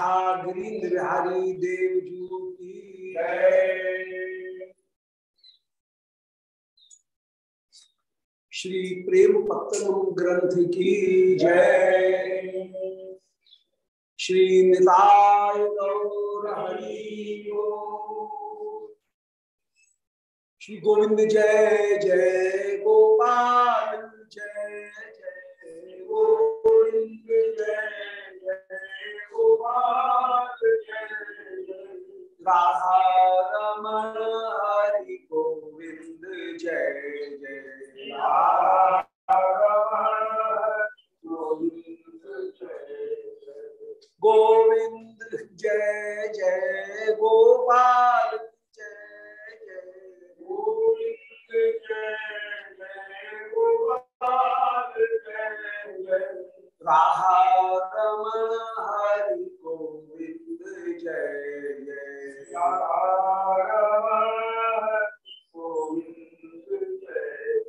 गिरीन्द्र देव की श्री प्रेम पत्तनम ग्रंथ की जय। श्री निताय गौर हरि श्री गोविंद जय जय गोपाल जय जय गोविंद जय जय। जय राधा रमण हरि गोविंद जय जय गोविंद जय जय गोपाल जय जय गोविंद जय जय गोपाल जय जय राधा रमण हरि गोविंद जय जय राधा गोविंद जय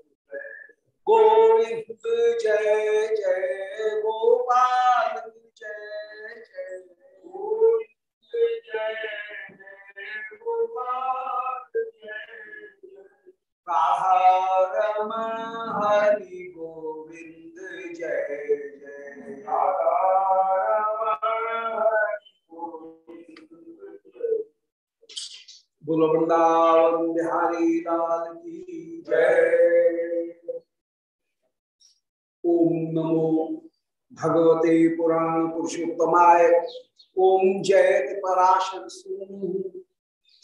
गोविंद जय जय गोपाल जय जय गोविंद जय जय गोपाल जय रमण हरि गोविंद जय। जय बोलो वृंदावन बिहारी लाल की जय। ओम नमो भगवते पुराण पुरुषोत्तमाय ओम जयति पराशर सूनु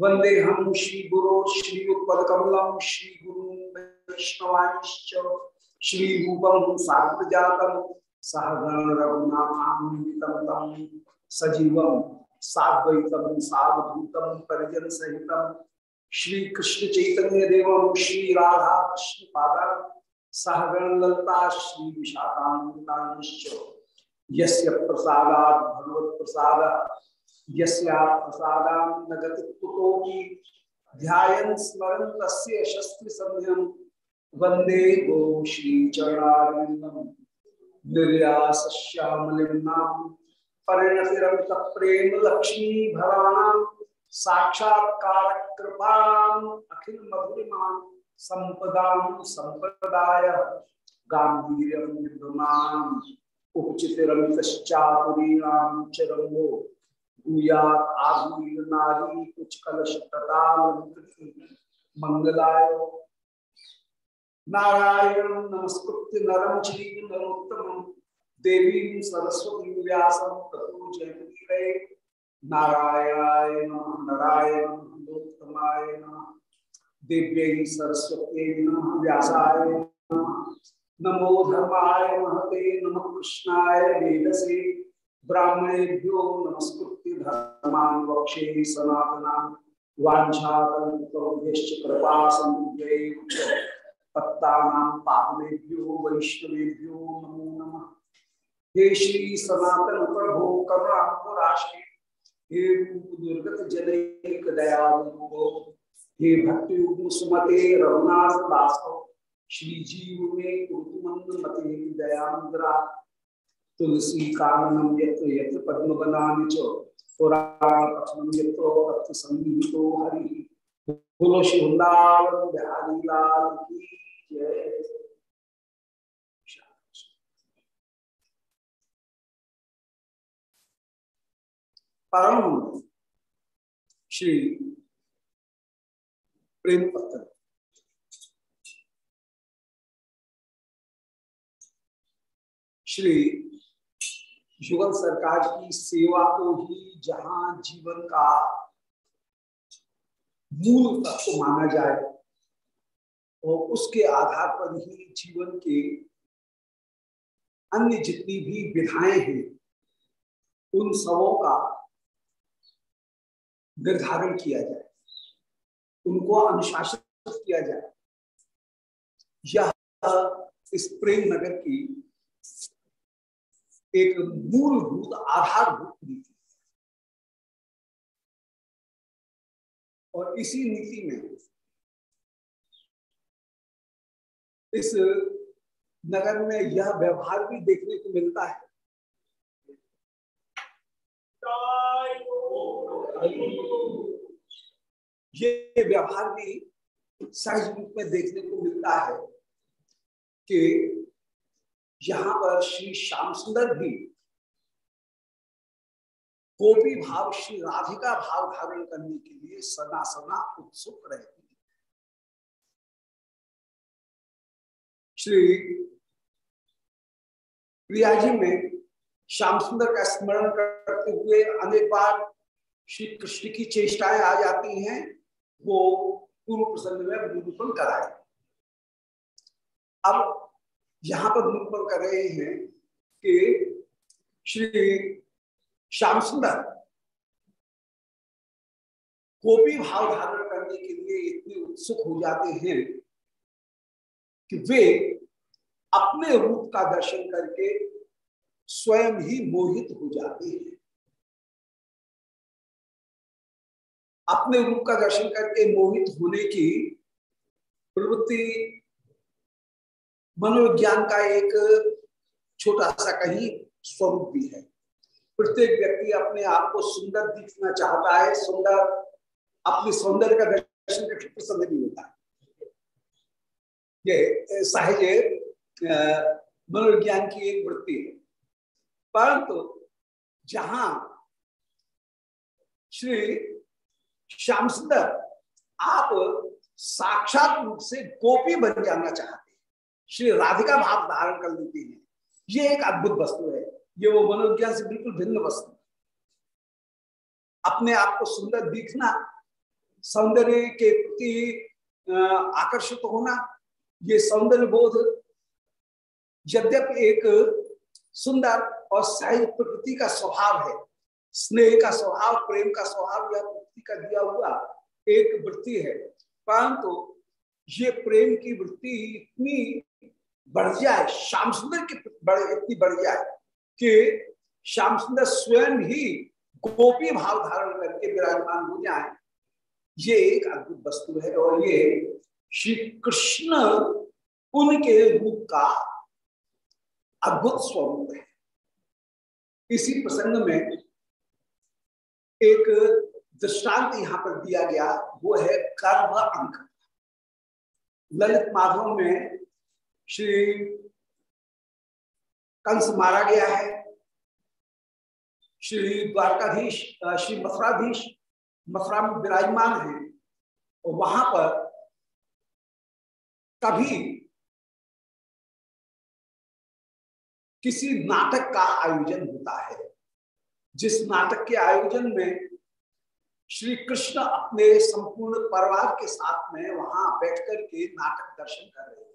वंदे हम श्री गुरु श्री पदकमलम श्री गुरु श्री रूपम साग्र जातम सहगण रघुनाथान्वितम तम सजीवम साद्वैतम सावधूतम परिजन सहितम श्री कृष्ण चैतन्य देवम श्री राधा कृष्ण पादा, सहगण ललता, श्री विशाखान्विताश्च यस्य प्रसादात् भगवत प्रसाद यस्या प्रसादां न गति कुतोऽपि ध्यायन् स्मरन् तस्य शस्त्र संध्यं वंदे गो श्री परिणतिरमित प्रेम लक्ष्मी साक्षात्कार अखिल मधुरिमां संपदां संप्रदाय गांधीर्यं विद्यमान्। उपचितिरमितश्चातुरीणां चरङ्गो भूयात् आधुनिक मंगलाय। नारायण नमस्कृत्य नरम चैव नरोत्तम देवी सरस्वती व्यासं ततो जयतीरे नारायणाय नमः नारायण नरोत्तमाय दिव्यै सरस्वत्यै नमः, व्यासाय नमो। धर्माय महते, नमः कृष्णाय वेदसे ब्राह्मणेभ्यो नमस्कृत्य धर्मान वक्षे सनातना वाछाश्च कृपा पत्तानां पावनेभ्यो वैष्णवेभ्यो नमो नमः। हे श्री सनातन प्रभो करुणाराशि हे दुर्गत जनैक दयालु हे भक्ति सुमते रघुनाथ दासो, श्री में कुरुमंद तुलसी काननम यत्र यत्र पद्म बनानि च पुराण पठनम यत्र तत्र संगीतो हरि। बोलो श्री वृंदावन बिहारी लाल की जय। परम श्री प्रेम पत्र श्री युगल सरकार की सेवा को ही जहाँ जीवन का मूल तत्व माना जाए, और उसके आधार पर ही जीवन के अन्य जितनी भी विधाएँ हैं, उन सबों का निर्धारण किया जाए, उनको अनुशासित किया जाए। यह इस प्रेम नगर की एक मूलभूत आधारभूत नीति और इसी नीति में इस नगर में यह व्यवहार भी देखने को मिलता है। ये व्यवहार भी सहज रूप में देखने को मिलता है कि यहाँ पर श्री श्याम सुंदर भी गोपी भाव, श्री राधिका भाव धारण करने के लिए सदा सदा उत्सुक रहती श्री प्रिया जी में श्याम सुंदर का स्मरण करते हुए अनेक बार श्री कृष्ण की चेष्टाएँ आ जाती हैं, वो पूर्व प्रसंग में निरूपण कराए। अब यहाँ पर निरूपण कर रहे हैं कि श्री श्याम सुंदर को भी भाव धारण करने के लिए इतने उत्सुक हो जाते हैं कि वे अपने रूप का दर्शन करके स्वयं ही मोहित हो जाते हैं। अपने रूप का दर्शन करके मोहित होने की प्रवृत्ति मनोविज्ञान का एक छोटा सा कहीं स्वरूप भी है। प्रत्येक व्यक्ति अपने आप को सुंदर दिखना चाहता है, सुंदर, अपने सौंदर्य का दर्शन करके प्रसन्न भी होता है। ये सहज मनोविज्ञान की एक वृत्ति है। परंतु जहाँ श्री श्याम सुंदर आप साक्षात रूप से गोपी बन जाना चाहते श्री राधिका भाव धारण कर लेती है। ये एक अद्भुत वस्तु है। ये वो मनोविज्ञान से बिल्कुल भिन्न वस्तु अपने आप को सुंदर दिखना, सौंदर्य के प्रति आकर्षित होना, ये सौंदर्य बोध यद्यपि एक सुंदर और सहज प्रकृति का स्वभाव है। स्नेह का स्वभाव, प्रेम का स्वभाव या प्रकृति का दिया हुआ एक वृत्ति है। परंतु ये प्रेम की वृत्ति इतनी बढ़ जाए, श्याम सुंदर की इतनी बढ़ जाए कि श्याम सुंदर स्वयं ही गोपी भाव धारण करके विराजमान हो जाए। ये एक अद्भुत वस्तु है और ये श्री कृष्ण उनके रूप का अद्भुत स्वरूप है। इसी प्रसंग में एक दृष्टांत यहाँ पर दिया गया, वो है कर्म अंक। ललित माधव में श्री कंस मारा गया है। श्री द्वारकाधीश श्री मथुराधीश, मथुरा में विराजमान है और वहाँ पर कभी किसी नाटक का आयोजन होता है। जिस नाटक के आयोजन में श्री कृष्ण अपने संपूर्ण परिवार के साथ में वहाँ बैठकर के नाटक दर्शन कर रहे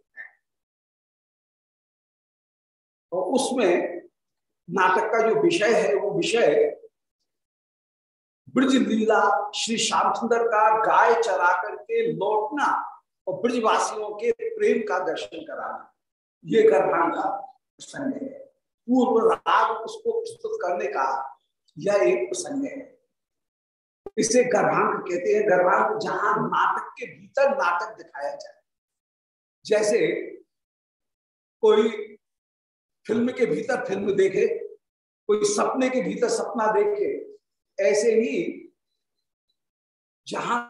और उसमें नाटक का जो विषय है, वो विषय ब्रज लीला श्री श्याम सुंदर का गाय चरा करके लौटना और ब्रजवासियों के प्रेम का दर्शन कराना, ये गर्भांग का प्रसंग है। पूर्व राग उसको प्रस्तुत करने का यह एक प्रसंग है। इसे गर्भांग कहते हैं। गर्भांग जहाँ नाटक के भीतर नाटक दिखाया जाए, जैसे कोई फ़िल्म के भीतर फ़िल्म देखे, कोई सपने के भीतर सपना देखे, ऐसे ही जहाँ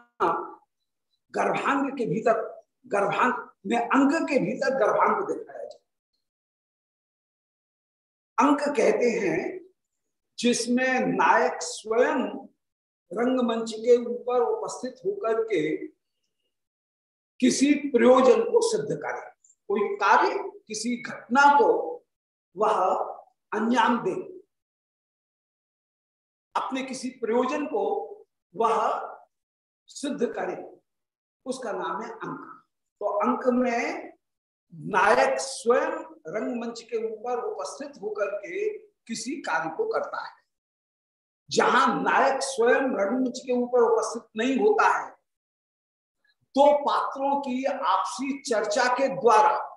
गर्भांग के भीतर, गर्भांग में अंग के भीतर गर्भांग दिखाया जाए। अंक कहते हैं जिसमें नायक स्वयं रंगमंच के ऊपर उपस्थित होकर के किसी प्रयोजन को सिद्ध करे, कोई कार्य, किसी घटना को वह अंजाम दे। अपने किसी प्रयोजन को वह सिद्ध करे। उसका नाम है अंक। तो अंक में नायक स्वयं रंगमंच के ऊपर उपस्थित होकर के किसी कार्य को करता है। जहाँ नायक स्वयं रंगमंच के ऊपर उपस्थित नहीं होता है तो पात्रों की आपसी चर्चा के द्वारा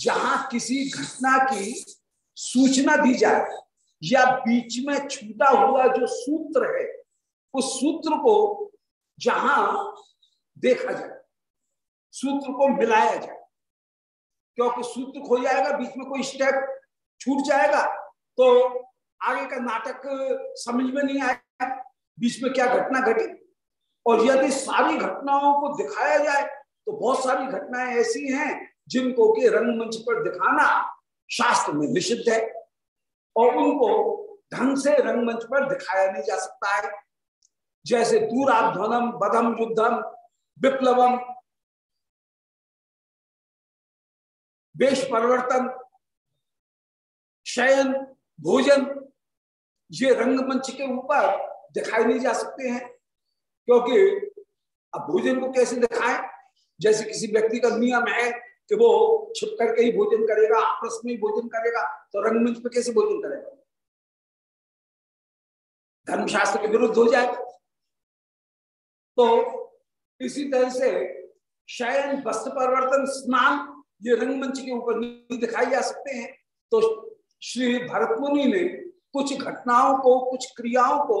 जहाँ किसी घटना की सूचना दी जाए या बीच में छूटा हुआ जो सूत्र है, उस सूत्र को जहाँ देखा जाए, सूत्र को मिलाया जाए। क्योंकि सूत्र खो जाएगा, बीच में कोई स्टेप छूट जाएगा तो आगे का नाटक समझ में नहीं आएगा बीच में क्या घटना घटी। और यदि सारी घटनाओं को दिखाया जाए तो बहुत सारी घटनाएँ ऐसी हैं जिनको कि रंगमंच पर दिखाना शास्त्र में निषिद्ध है और उनको ढंग से रंगमंच पर दिखाया नहीं जा सकता है। जैसे दूराध्वनम बधम युद्धम, विप्लवम वेश परिवर्तन शयन, भोजन, ये रंगमंच के ऊपर दिखाई नहीं जा सकते हैं। क्योंकि अब भोजन को कैसे दिखाएँ? जैसे किसी व्यक्ति का नियम है कि वो छुप करके ही भोजन करेगा, आपस में ही भोजन करेगा तो रंगमंच पे कैसे भोजन करेगा? धर्मशास्त्र के विरुद्ध हो जाएगा तो इसी तरह से शयन, वस्त्र परिवर्तन, स्नान, ये रंगमंच के ऊपर नहीं दिखाई जा सकते हैं। तो श्री भरत मुनि ने कुछ घटनाओं को, कुछ क्रियाओं को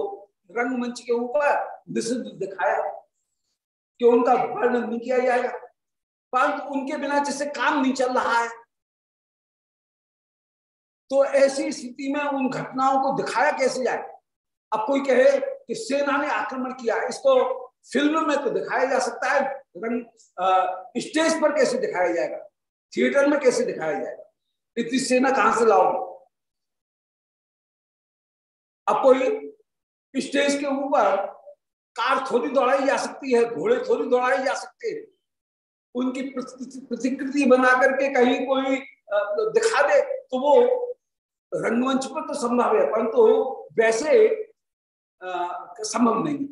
रंगमंच के ऊपर निषिद्ध दिखाया कि उनका वर्णन नहीं किया जाएगा। परंतु उनके बिना जैसे काम नहीं चल रहा है। तो ऐसी स्थिति में उन घटनाओं को दिखाया कैसे जाए? अब कोई कहे कि सेना ने आक्रमण किया, इसको फ़िल्म में तो दिखाया जा सकता है, रंग स्टेज पर कैसे दिखाया जाएगा? थिएटर में कैसे दिखाया जाएगा? इतनी सेना कहाँ से लाओगे? अब कोई स्टेज के ऊपर कार थोड़ी दौड़ाई जा सकती है, घोड़े थोड़ी दौड़ाई जा सकते हैं। उनकी प्रतिकृति बना करके कहीं कोई दिखा दे तो वो रंगमंच पर तो संभव है, परंतु तो वैसे संभव नहीं।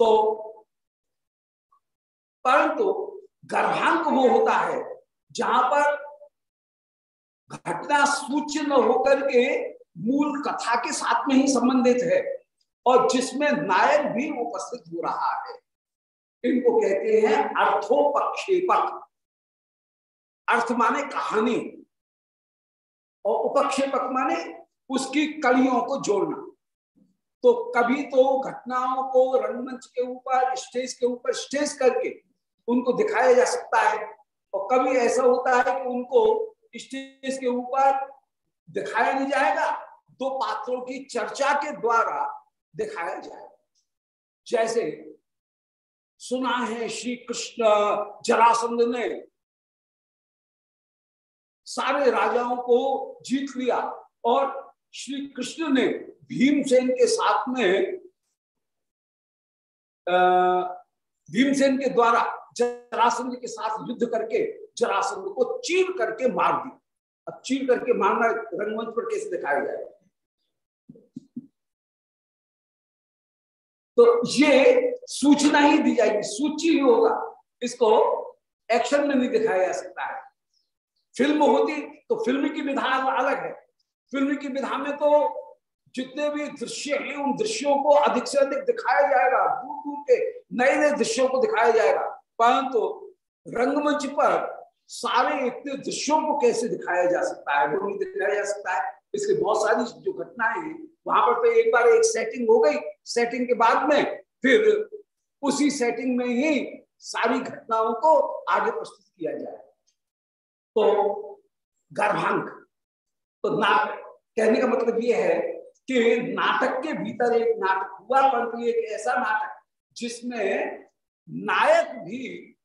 तो परंतु तो गर्भांक वो होता है, जहाँ पर घटना सूच्य न होकर के मूल कथा के साथ में ही संबंधित है, और जिसमें नायक भी उपस्थित हो रहा है। इनको कहते हैं अर्थोपक्षेपक। अर्थ माने कहानी। और उपक्षेपक माने उसकी कड़ियों को जोड़ना। तो कभी तो घटनाओं को रंगमंच के ऊपर, स्टेज के ऊपर, स्टेज करके उनको दिखाया जा सकता है। और कभी ऐसा होता है कि उनको स्टेज के ऊपर दिखाया नहीं जाएगा, दो पात्रों की चर्चा के द्वारा दिखाया जाएगा जैसे सुना है श्री कृष्ण जरासंध ने। सारे राजाओं को जीत लिया और श्री कृष्ण ने भीमसेन के साथ में भीमसेन के द्वारा जरासंध के साथ युद्ध करके जरासंध को चीर करके मार दिया। अब चीर करके मारना रंगमंच पर कैसे दिखाया जाएगा? तो ये सूचना ही दी जाएगी, सूची ही होगा। इसको एक्शन में नहीं दिखाया जा सकता है। फ़िल्म होती तो फ़िल्म की विधा अलग है। फ़िल्म की विधा में तो जितने भी दृश्य हैं, उन दृश्यों को अधिक से अधिक दिखाया जाएगा। दूर दूर के नए नए दृश्यों को दिखाया जाएगा। परंतु तो रंगमंच पर सारे इतने दृश्यों को कैसे दिखाया जा सकता है? वो नहीं दिखाया जा सकता है। इसलिए बहुत सारी जो घटनाएँ वहाँ पर तो एक बार एक सेटिंग हो गई सेटिंग के बाद में फिर उसी सेटिंग में ही सारी घटनाओं को आगे प्रस्तुत किया जाए। तो गर्भांक तो नाटक कहने का मतलब यह है कि नाटक के भीतर एक नाटक हुआ, परंतु एक ऐसा नाटक जिसमें नायक भी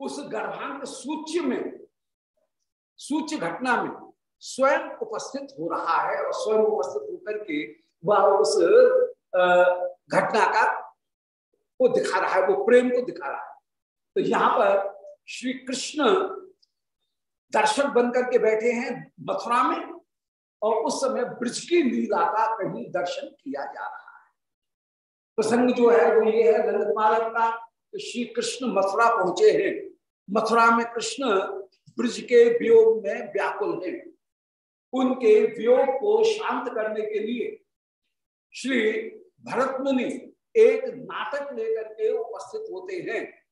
उस गर्भांक सूच्य में सूच्य घटना में स्वयं उपस्थित हो रहा है और स्वयं उपस्थित होकर के वह उस घटना का वो दिखा रहा है, वो प्रेम को दिखा रहा है। तो यहाँ पर श्री कृष्ण दर्शक बनकर के बैठे हैं मथुरा में और उस समय ब्रज की लीला का कहीं दर्शन किया जा रहा है। प्रसंग जो है वो ये है ललित मालक का तो श्री कृष्ण मथुरा पहुँचे हैं। मथुरा में कृष्ण ब्रज के वियोग में व्याकुल हैं। उनके वियोग को शांत करने के लिए श्री भरत मुनि एक नाटक लेकर के उपस्थित होते हैं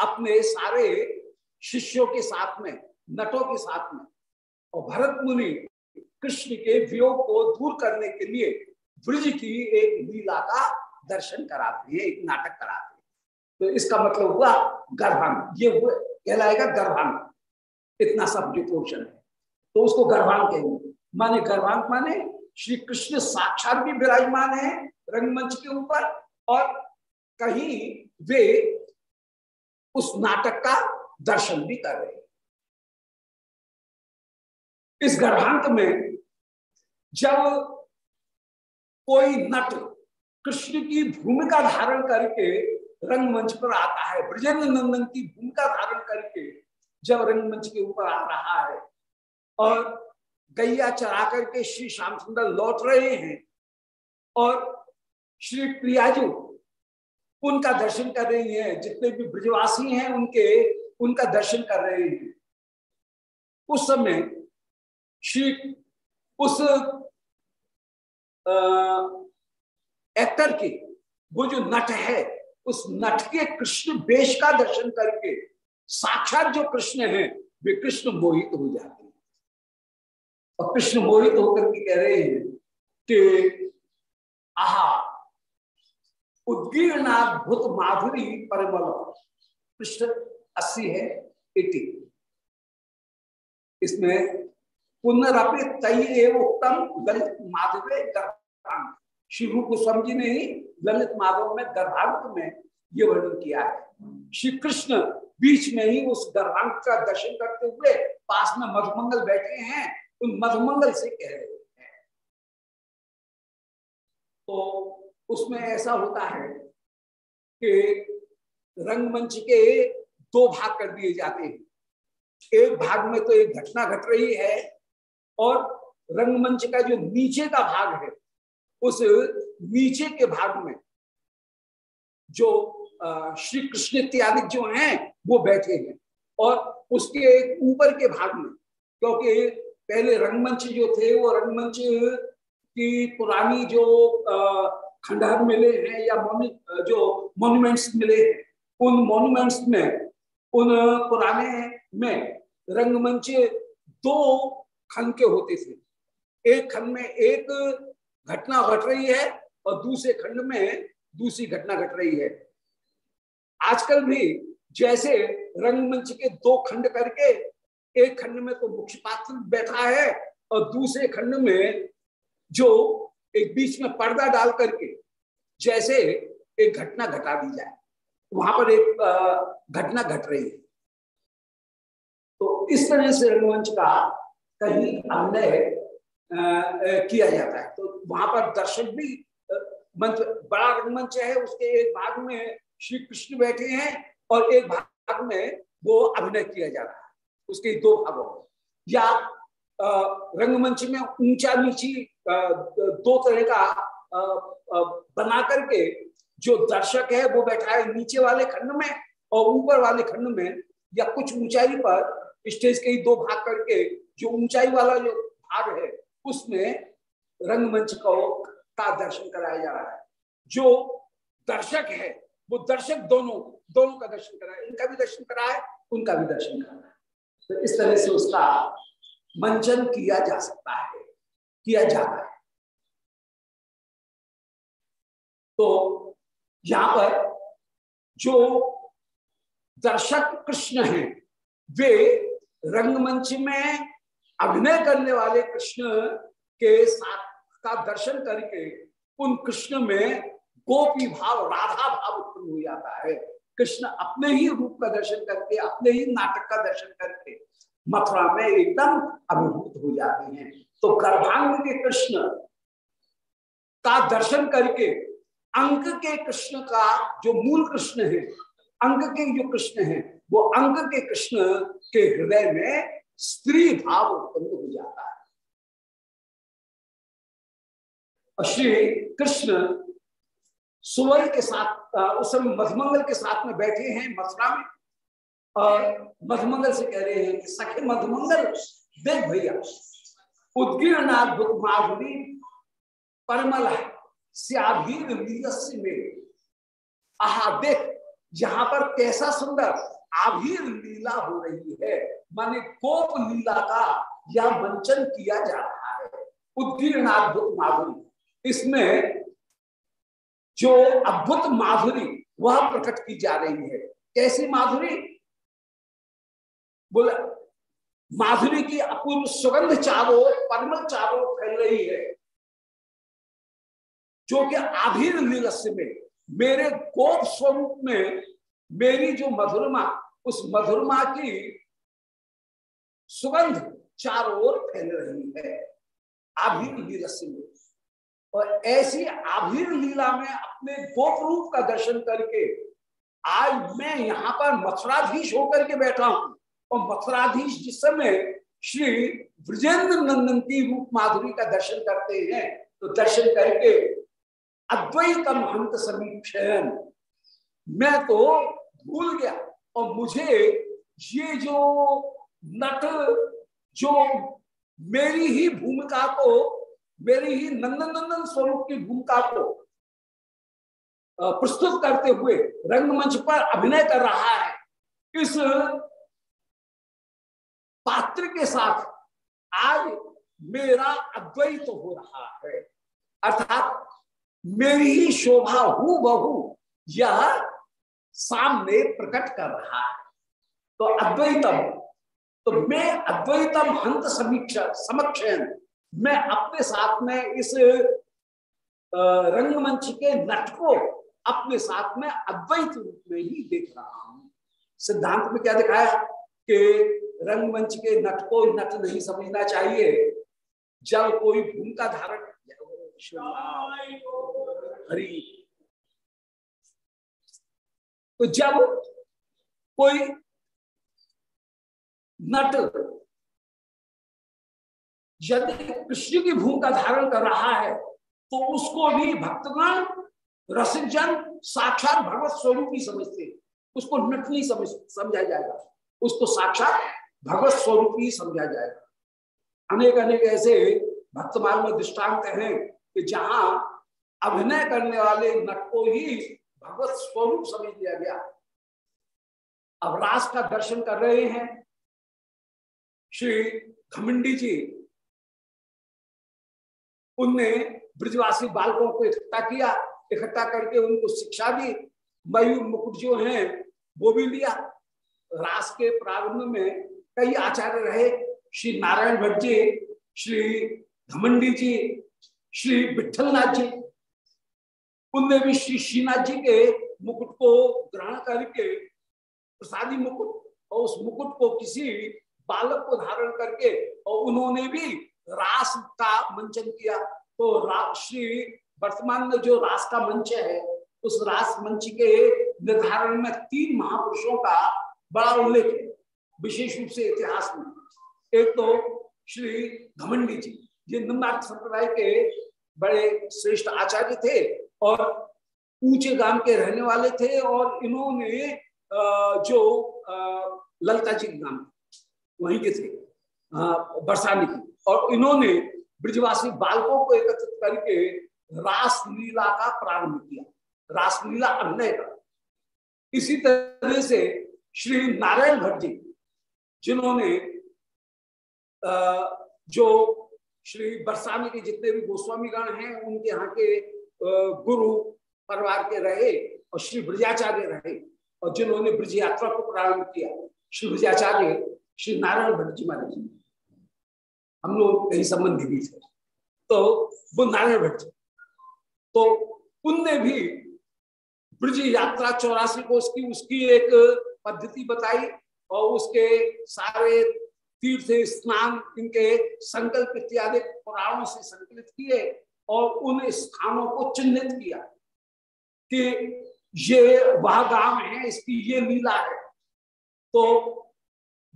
अपने सारे शिष्यों के साथ में, नटों के साथ में। और भरत मुनि कृष्ण के वियोग को दूर करने के लिए ब्रज की एक लीला का दर्शन कराते हैं, एक नाटक कराते हैं। तो इसका मतलब हुआ गर्भांग। ये कहलाएगा गर्भांग। इतना सब जो है। तो उसको गर्भांग कहेंगे। माने गर्भांग माने श्री कृष्ण साक्षात भी विराजमान है रंगमंच के ऊपर और कहीं वे उस नाटक का दर्शन भी कर रहे इस गर्भांत में जब कोई नट कृष्ण की भूमिका धारण करके रंगमंच पर आता है ब्रजेंद्र नंदन की भूमिका धारण करके जब रंगमंच के ऊपर आ रहा है और गैया चरा करके श्री श्याम सुंदर लौट रहे हैं और श्री प्रियाजू उनका दर्शन कर रही हैं, जितने भी ब्रजवासी हैं उनके, उनका दर्शन कर रहे हैं। उस समय श्री, उस एक्टर की वो जो नट है, उस नट के कृष्ण वेश का दर्शन करके साक्षात जो कृष्ण है, वे कृष्ण मोहित हो जाते हैं। और कृष्ण मोहित होकर के कह रहे हैं कि, आहा उद्गीर्णाद्भुत माधुरी परिमल कृष्ण अस्सी है, एटी। इसमें पुनरअपि तय उत्तम ललित माधवे गर्भांग। श्री रूप गोस्वामी जी ने ही ललित माधव में गर्भांग में ये वर्णन किया है। श्री कृष्ण बीच में ही उस गर्भांग का दर्शन करते हुए पास में मधुमंगल बैठे हैं, उन मधुमंगल से कह रहे हैं। तो उसमें ऐसा होता है कि रंगमंच के दो भाग कर दिए जाते हैं। एक भाग में तो एक घटना घट रही है और रंगमंच का जो नीचे का भाग है, उस नीचे के भाग में जो श्री कृष्ण इत्यादि जो हैं, वो बैठे हैं और उसके एक ऊपर के भाग में, क्योंकि पहले रंगमंच जो थे, वो रंगमंच की पुरानी जो खंडहर मिले हैं या जो मॉन्यूमेंट्स मिले हैं, उन मॉन्यूमेंट्स में, उन पुराने में रंगमंच दो खंड के होते थे। एक खंड में एक घटना घट रही है और दूसरे खंड में दूसरी घटना घट रही है। आजकल भी जैसे रंगमंच के दो खंड करके एक खंड में तो मुख्य पात्र बैठा है और दूसरे खंड में जो एक बीच में पर्दा डाल करके जैसे एक घटना घटा दी जाए। वहाँ पर एक घटना घट रही है। तो इस तरह से रंगमंच का कहीं अन्य किया जाता है। तो वहाँ पर दर्शक भी मंच बड़ा रंगमंच है। उसके एक भाग में श्री कृष्ण बैठे हैं और एक भाग में वो अभिनय किया जा रहा है। उसके दो भागों या रंगमंच में ऊँचा नीची दो तरह का बना करके जो दर्शक है, वो बैठा है नीचे वाले खंड में और ऊपर वाले खंड में या कुछ ऊंचाई पर स्टेज के ही दो भाग करके जो ऊंचाई वाला जो भाग है, उसमें रंगमंच को का दर्शन कराया जा रहा है। जो दर्शक है, वो दर्शक दोनों दोनों का दर्शन कराए इनका भी दर्शन कराए उनका भी दर्शन करा है तो इस तरह से उसका मंचन किया जा सकता है। किया जाता है। तो यहाँ पर जो दर्शक कृष्ण हैं, वे रंगमंच में अभिनय करने वाले कृष्ण के साथ का दर्शन करके उन कृष्ण में गोपी भाव, राधा भाव उत्पन्न हो जाता है। कृष्ण अपने ही रूप का दर्शन करके, अपने ही नाटक का दर्शन करके मथुरा में एकदम अभिभूत हो जाते हैं। तो गर्भांग के कृष्ण का दर्शन करके अंक के कृष्ण का जो मूल कृष्ण है अंक के जो कृष्ण है, वो अंक के कृष्ण के हृदय में स्त्री भाव उत्पन्न हो जाता है। और श्री कृष्ण सुवर्ण के साथ उस समय मधुमंगल के साथ में बैठे हैं मथुरा में, और मधुमंगल से कह रहे हैं कि, सखे मधुमंगल, देख भैया उद्गीर्णाद्भुत माधुरी परमल श्याभीर लीलस्य में। आहा, देख, यहाँ पर कैसा सुंदर आभीर लीला हो रही है। माने कोप लीला का यह मंचन किया जा रहा है। अद्भुत माधुरी इसमें जो अद्भुत माधुरी, वह प्रकट की जा रही है। कैसी माधुरी? बोला माधुरी की अपूर्व सुगंध चारों, परमल चारों फैल रही है। जो कि आभीर लीलस्य में, मेरे गोप स्वरूप में, मेरी जो मधुरमा, उस मधुरमा की सुगंध चारों ओर फैल रही है आभीर लीलस्य में। और ऐसी आभीर लीला में अपने गोप रूप का दर्शन करके, आज मैं यहाँ पर मथुराधीश होकर के बैठा हूँ। और मथुराधीश जिस समय श्री ब्रजेंद्र नंदन की रूप माधुरी का दर्शन करते हैं तो दर्शन करके अद्वैतम हंत समीक्षण मैं तो भूल गया और मुझे ये जो नट, जो मेरी ही भूमिका को, मेरी ही नंदन नंदन स्वरूप की भूमिका को प्रस्तुत करते हुए रंगमंच पर अभिनय कर रहा है, इस पात्र के साथ। आज मेरा अद्वैत तो हो रहा है। अर्थात मेरी ही शोभा हूँ बहु, यह सामने प्रकट कर रहा है। तो अद्वैतम तो मैं अद्वैतम हंत समीक्षा समक्ष मैं अपने साथ में इस रंगमंच के नट को अपने साथ में अद्वैत रूप में ही देख रहा हूँ। सिद्धांत में क्या दिखाया कि रंगमंच के नट को नट नहीं समझना चाहिए। जब कोई भूमिका धारण हरी। तो जब कोई नट यदि कृष्ण की भूमिका धारण कर रहा है तो उसको भी भक्तगण रसिक जन साक्षात भगवत स्वरूप ही समझते उसको नट नहीं समझ समझा जाएगा। उसको साक्षात भगवत स्वरूप ही समझा जाएगा। अनेक अनेक ऐसे भक्तमाल में दृष्टांत है कि जहाँ अभिनय करने वाले नट को ही भगवत स्वरूप समझ लिया गया। अब रास का दर्शन कर रहे हैं। श्री घमंडी जी, उनने ब्रजवासी बालकों को इकट्ठा किया। इकट्ठा करके उनको शिक्षा दी। मयूर मुकुट जो है, वो भी लिया। रास के प्रारंभ में कई आचार्य रहे, श्री नारायण भट्ट जी, श्री घमंडी जी, श्री विठलनाथ जी। उनने भी श्री श्रीनाथ जी के मुकुट को ग्रहण करके, प्रसादी मुकुट और उस मुकुट को किसी बालक को धारण करके और उन्होंने भी रास का मंचन किया। तो श्री वर्तमान में जो रास का मंच है, उस रास मंच के निर्धारण में तीन महापुरुषों का बड़ा उल्लेख है। विशेष रूप से इतिहास में। एक तो श्री घमंडी जी, ये निम्नार्थ संप्रदाय के बड़े श्रेष्ठ आचार्य थे और ऊँचे गाँव के रहने वाले थे और इन्होंने जो ललता जी गाँव, वहीं के थे बरसाने की। और इन्होंने ब्रजवासी बालकों को एकत्रित करके रास लीला का प्रारंभ किया रासलीला अभिनय का। इसी तरह से श्री नारायण भट्ट जी जिन्होंने जो श्री बरसाने के जितने भी गोस्वामी गण हैं, उनके यहाँ के गुरु परिवार के रहे और श्री ब्रजाचार्य रहे और जिन्होंने ब्रज यात्रा को प्रारंभ किया। श्री ब्रजाचार्य, श्री नारायण भट्ट जी महाराज जी। हम लोग कहीं संबंधी भी थे तो वो नारायण भट्ट जी। तो उनने भी ब्रज यात्रा चौरासी को उसकी उसकी एक पद्धति बताई। और उसके सारे तीर्थ स्नान इनके संकल्प इत्यादि पुराणों से संकलित किए और उन स्थानों को चिन्हित किया कि ये वह गाँव है, इसकी ये लीला है। तो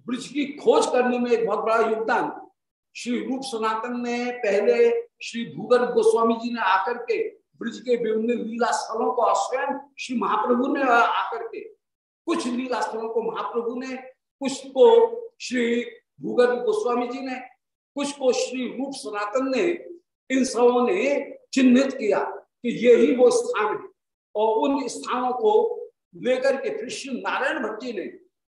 ब्रज की खोज करने में एक बहुत बड़ा योगदान। श्री रूप सनातन ने पहले श्री भूगर्भ गोस्वामी जी ने आकर के ब्रज के विभिन्न लीला स्थलों को स्वयं श्री महाप्रभु ने आकर के कुछ लीला स्थलों को महाप्रभु ने, कुछ को श्री भूगर्भ गोस्वामी जी ने, कुछ को श्री रूप सनातन ने, इन सबों ने चिन्हित किया कि यही वो स्थान है। और उन स्थानों को लेकर के फिर श्री नारायण भट्टी ने,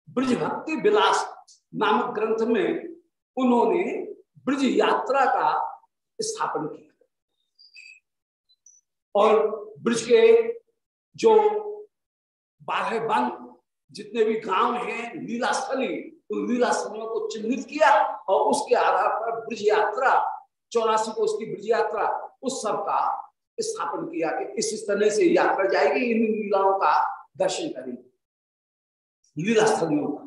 ब्रज भक्ति विलास नामक ग्रंथ में उन्होंने ब्रज यात्रा का स्थापन किया। और ब्रज के जो बारह वन जितने भी गाँव हैं लीलास्थली उन लीलास्थलियों को चिन्हित किया और उसके आधार पर ब्रज यात्रा, चौरासी को उसकी ब्रज यात्रा, उस सब का स्थापन किया कि इस तरह से यात्रा जाएगी, इन लीलाओं का दर्शन करेंगे। लीलास्थलियों का।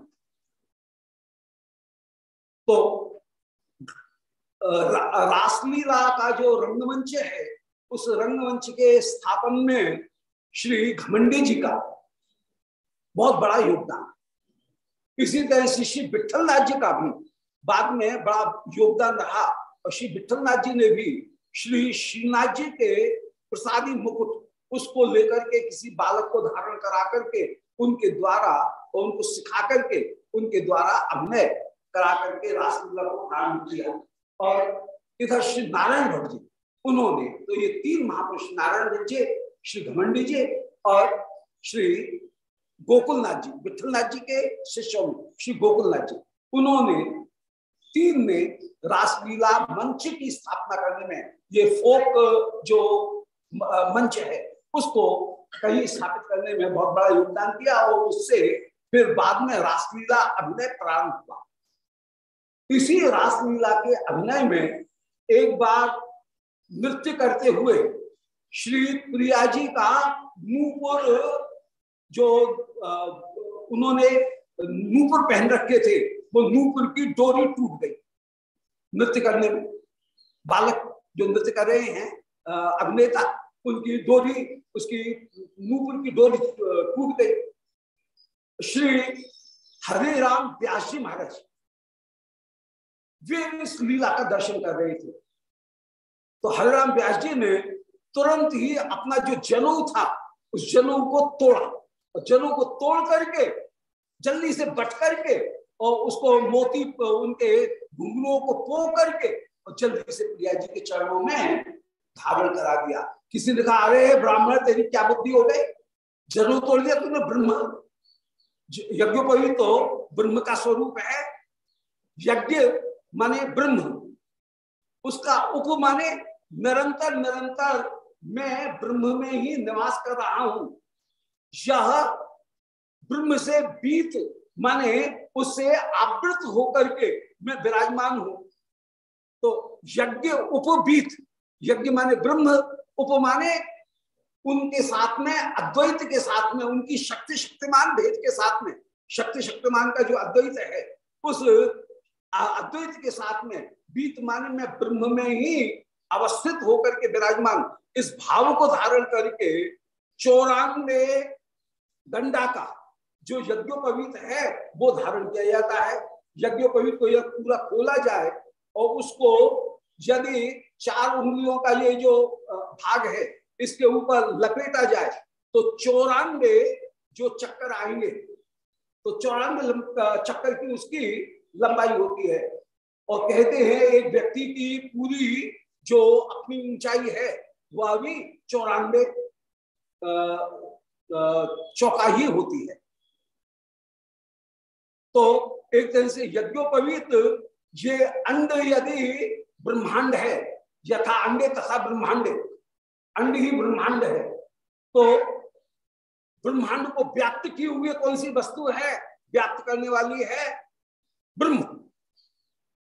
तो रासलीला का जो रंगमंच है, उस रंगमंच के स्थापन में श्री घमंडी जी का बहुत बड़ा योगदान। इसी तरह से श्री विठलनाथ जी का भी बाद में बड़ा योगदान रहा और श्री विठलनाथ जी ने भी श्री श्रीनाथ जी के प्रसादी मुकुट उसको लेकर के किसी बालक को धारण करा करके उनके द्वारा और उनको सिखा करके उनके द्वारा अभिनय करा करके रासलीला को प्रारंभ किया। और इधर श्री नारायण भट्ट जी, उन्होंने तो ये तीन महापुरुष, नारायण भट्ट जी, श्री घमंडी जी और श्री गोकुलनाथ जी विठलनाथ जी के शिष्यों में, श्री गोकुलनाथ जी। उन्होंने तीन ने रासलीला मंच की स्थापना करने में, ये फोक जो मंच है, उसको कहीं स्थापित करने में बहुत बड़ा योगदान दिया और उससे फिर बाद में रासलीला अभिनय प्रारंभ हुआ। इसी रासलीला के अभिनय में एक बार नृत्य करते हुए श्री प्रिया जी का नूपुर जो उन्होंने नूपुर पहन रखे थे, वो नूपुर की डोरी टूट गई। नृत्य करने में बालक जो नृत्य कर रहे हैं अभिनेता, उनकी डोरी, उसकी नूपुर की डोरी टूट गई। श्री हरे राम व्यासी महाराज, वे इस लीला का दर्शन कर रहे थे। तो हरिराम व्यास जी ने तुरंत ही अपना जो जनऊ था, उस जनऊ को तोड़ा। और जनऊ को तोड़ करके, जल्दी से बट करके, और उसको मोती, उनके घुंघरुओं को पो करके, और जल्दी से प्रिया जी के चरणों में धारण करा दिया। किसी ने कहा, अरे ब्राह्मण, तेरी क्या बुद्धि हो गई? ज़रूर तोड़ दिया तुमने ब्रह्म। यज्ञोपवी तो ब्रह्म का स्वरूप है। यज्ञ माने ब्रह्म। उसका उप माने निरंतर निरंतर मैं ब्रह्म में ही निवास कर रहा हूँ। यह ब्रह्म से बीत, माने उससे आवृत होकर के मैं विराजमान हूँ। तो यज्ञ उपबीत, यज्ञ माने ब्रह्म, उपमाने उनके साथ में, अद्वैत के साथ में, उनकी शक्ति शक्तिमान भेद के साथ में, शक्ति शक्तिमान का जो अद्वैत है, उस अद्वैत के साथ में बीत माने में ब्रह्म में ही अवस्थित होकर के विराजमान इस भाव को धारण करके चौरानवे दंडा का। जो यज्ञोपवीत है, वो धारण किया जाता है। यज्ञोपवीत को यह पूरा खोला जाए और उसको यदि चार उंगलियों का ये जो भाग है, इसके ऊपर लपेटा जाए तो चौरानवे जो चक्कर आएँगे तो चौरानवे चक्कर की उसकी लंबाई होती है। और कहते हैं, एक व्यक्ति की पूरी जो अपनी ऊंचाई है, वह भी चौरानवे चौका ही होती है। तो एक तरह से यज्ञोपवीत ये अंड यदि ब्रह्मांड है, यथा अंडे तथा ब्रह्मांड, अंड ही ब्रह्मांड है तो ब्रह्मांड को व्याप्त किए हुए कौन सी वस्तु है, व्याप्त करने वाली है? ब्रह्म।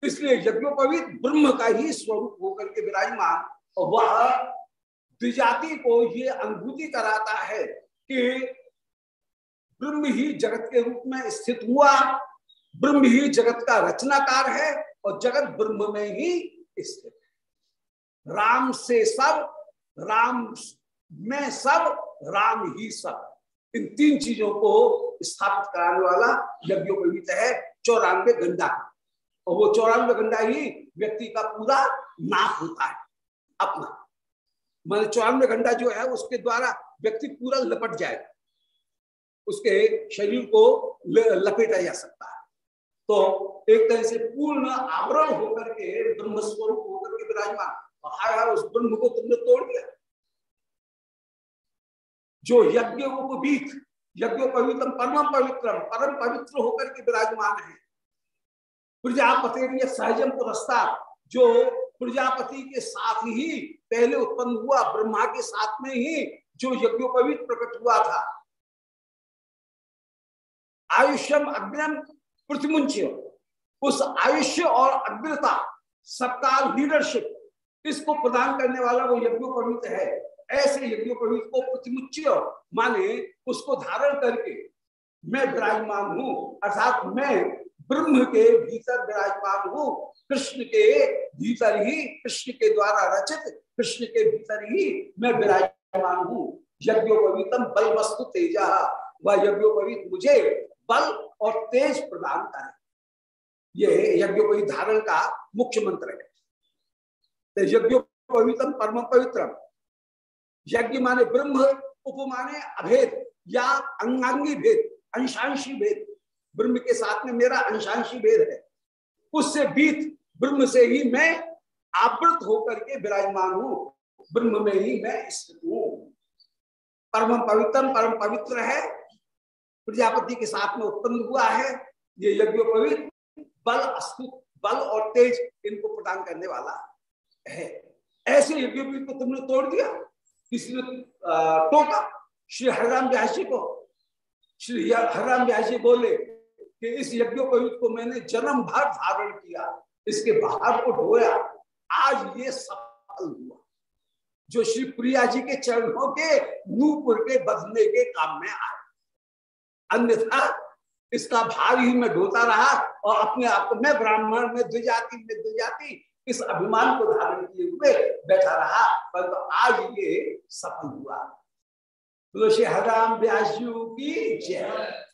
इसलिए यज्ञोपवीत ब्रह्म का ही स्वरूप होकर के विराजमान और वह द्विजाति को ये अनुभूति कराता है। कि ब्रह्म ही जगत के रूप में स्थित हुआ। ब्रह्म ही जगत का रचनाकार है और जगत ब्रह्म में ही स्थित है। राम से सब, राम में सब, राम ही सब। इन तीन चीज़ों को स्थापित कराने वाला यज्ञोपवीत है चौरानवे गंडा और वो चौरानवे गंडा ही व्यक्ति का पूरा नाप होता है, अपना। मान चौरानवे घंटा जो है, उसके द्वारा व्यक्ति पूरा लपट जाएगा उसके शरीर को लपेटा जा सकता है। तो एक तरह से पूर्ण आवरण होकर के ब्रह्म स्वरूप होकर के विराजमान। हाय हाय, उस ब्रह्म को तुमने तोड़ दिया। जो यज्ञ उपवीत यज्ञ पवित्रम परम पवित्रम परम पवित्र होकर के विराजमान है। प्रजापति सहजम पुरस्ता, जो प्रजापति के साथ ही पहले उत्पन्न हुआ, ब्रह्मा के साथ में ही जो यज्ञोपवीत प्रकट हुआ था। आयुष्यम अग्रम प्रतिमुंच उस आयुष्य और अग्रता सबका लीडरशिप इसको प्रदान करने वाला वो यज्ञोपवीत है। ऐसे यज्ञोपवीत को प्रतिमुच्य माने उसको धारण करके मैं विराजमान हूँ। अर्थात मैं ब्रह्म के भीतर विराजमान हूँ। कृष्ण के भीतर ही, कृष्ण के द्वारा रचित, कृष्ण के भीतर ही मैं विराजमान यज्ञोपवीतम बल वस्तु तेजा। वह यज्ञोपवीत मुझे बल और तेज प्रदान करे। ये यज्ञोपवीत धारण का मुख्य मंत्र है। तो यज्ञोपवीतम परम पवित्रम यज्ञ माने ब्रह्म उपमाने अभेद या अंगांगी भेद, अंशांशी भेद। ब्रह्म के साथ में मेरा अंशांशी भेद है। उससे बीत ब्रह्म से ही मैं आवृत होकर के विराजमान हूँ। ब्रह्म में ही मैं स्थित हूँ। परम पवित्रम परम पवित्र है। प्रजापति के साथ में उत्पन्न हुआ है। ये यज्ञ पवित्र बल अस्तु बल और तेज इनको प्रदान करने वाला है। ऐसे यज्ञ को तुमने तोड़ दिया? किसी ने टोका श्री हरिराम व्यास जी को। श्री हरिराम व्यास जी बोले कि इस यज्ञोपयुक्त को मैंने जन्म भर धारण किया। इसके बाहर को ढोया। आज ये सफल हुआ जो श्री प्रिया जी के चरणों के नूपुर के बदलने के काम में आए। अन्यथा इसका भार ही मैं ढोता रहा और अपने आप को मैं ब्राह्मण, में द्विजाति में द्विजाति इस अभिमान को धारण किए हुए बैठा रहा, परंतु तो आज ये सफल हुआ। बोलो, श्री हराम व्यास की जय।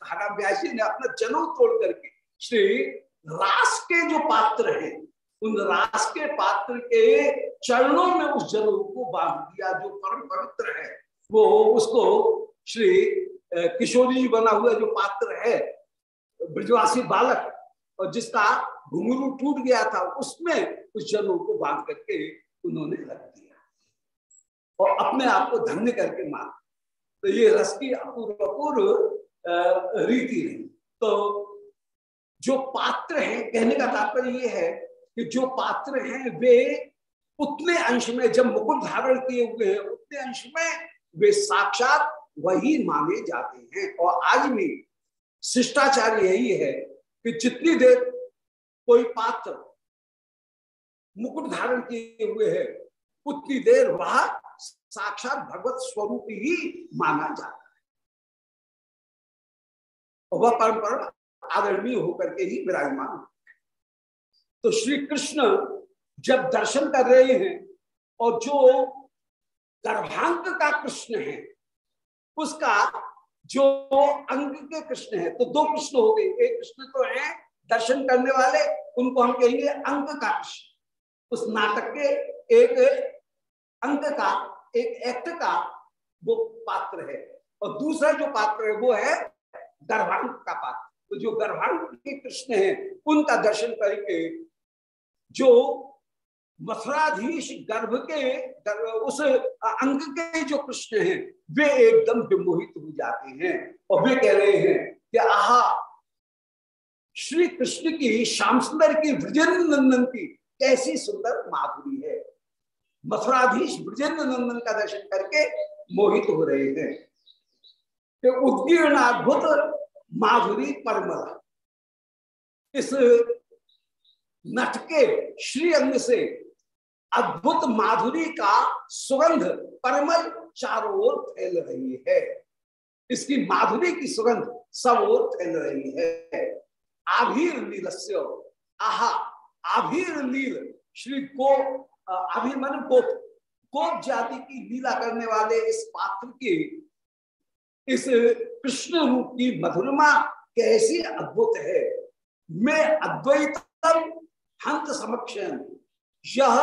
हराम व्यास ने अपना जन्म तोड़ करके श्री रास के जो पात्र हैं उन रास के पात्र के चरणों में उस जन्म को बाँध दिया, जो परम पवित्र है, वो उसको श्री किशोरी बना हुआ जो पात्र है, ब्रजवासी बालक, और जिसका घुंगरू टूट गया था, उसमें उस जन्म को बाँध करके उन्होंने रख दिया। और अपने आप को धन्य करके मान। तो ये रस की अपूर्व अपूर्व रीति रही। तो जो पात्र है, कहने का तात्पर्य ये है कि जो पात्र हैं वे उतने अंश में, जब मुकुट धारण किए हुए हैं, उतने अंश में वे साक्षात वही माने जाते हैं। और आज भी शिष्टाचार यही है कि जितनी देर कोई पात्र मुकुट धारण किए हुए है, उतनी देर वह साक्षात भगवत स्वरूप ही माना जाता है। वह परंपरा आदरणीय होकर के ही विराजमान तो श्री कृष्ण जब दर्शन कर रहे हैं और जो गर्भांक का कृष्ण है, उसका जो अंग के कृष्ण है तो दो कृष्ण हो गए। एक कृष्ण तो है दर्शन करने वाले, उनको हम कहेंगे अंक का कृष्ण। उस नाटक के एक अंक का, एक एक्ट का वो पात्र है। और दूसरा जो पात्र है, वो है गर्भांग का पात्र। तो जो गर्भांग के कृष्ण है, उनका दर्शन करके जो मथुराधीश गर्भ के उस अंग के जो कृष्ण हैं, वे एकदम विमोहित हो जाते हैं और वे कह रहे हैं कि आहा, श्री कृष्ण की, श्याम सुंदर की ब्रजेंद्र नंदन की कैसी सुंदर माधुरी है। मथुराधीश ब्रजेंद्र नंदन का दर्शन करके मोहित हो रहे हैं। कि उद्गीर्णाद्भुत माधुरी परमल। इस नटके श्री अंग से। अद्भुत माधुरी का सुगंध परमल चारों ओर फैल रही है। इसकी माधुरी की सुगंध सब ओर फैल रही है। आभीर नीलस्य, आहा, आभीर नील, श्री को आभीर मन गोप गोप जाति की लीला करने वाले इस पात्र की, इस कृष्ण रूप की मधुरमा कैसी अद्भुत है। मैं अद्वैतम हंत समक्ष यह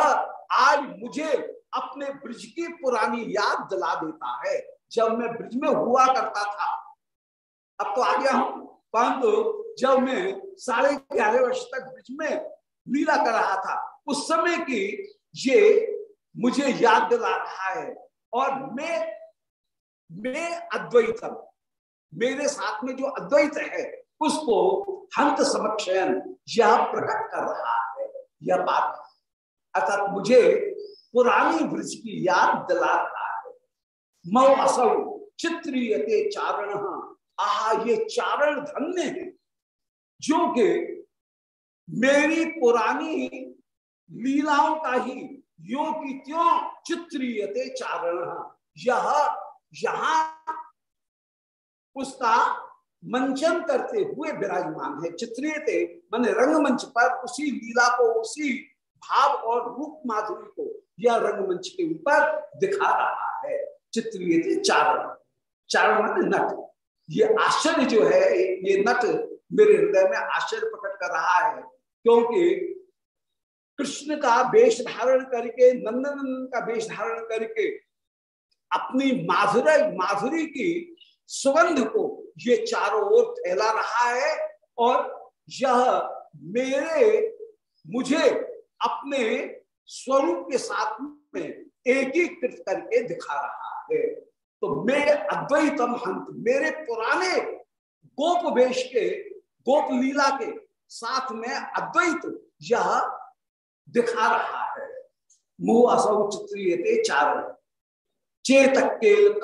आज मुझे अपने ब्रिज की पुरानी याद दिला देता है। जब मैं ब्रिज में हुआ करता था, अब तो आ गया हूँ। परंतु जब मैं साढ़े ग्यारह वर्ष तक ब्रिज में लीला कर रहा था, उस समय की ये मुझे याद दिला रहा है। और मैं मैं अद्वैतम मेरे साथ में जो अद्वैत है, उसको हंत समक्षयन यह प्रकट कर रहा है। यह बात अर्थात मुझे पुरानी ब्रज की याद दिला रहा है। मऊ असौ चित्रियते चारण। आहा, ये चारण धन्य है, जो कि मेरी पुरानी लीलाओं का ही यो की त्यों चित्रियते चारण। यह, यहाँ उसका मंचन करते हुए विराजमान है। चित्रियते मैंने रंगमंच पर उसी लीला को, उसी भाव और रूप माधुरी को यह रंगमंच के ऊपर दिखा रहा है। चित्रियते चारण चारण नट। ये आश्चर्य जो है, ये नट मेरे हृदय में आश्चर्य प्रकट कर रहा है, क्योंकि कृष्ण का वेश धारण करके नंदन का वेश धारण करके, अपनी माधुरी माधुरी की सुगंध को ये चारों ओर फैला रहा है और यह मेरे, मुझे अपने स्वरूप के साथ में एकीकृत करके दिखा रहा है। तो मैं अद्वैतम हंत, मेरे पुराने गोप वेश के, गोप लीला के साथ में अद्वैत यह दिखा रहा है। मुह असौ चित्रियते चारण, चेतक केल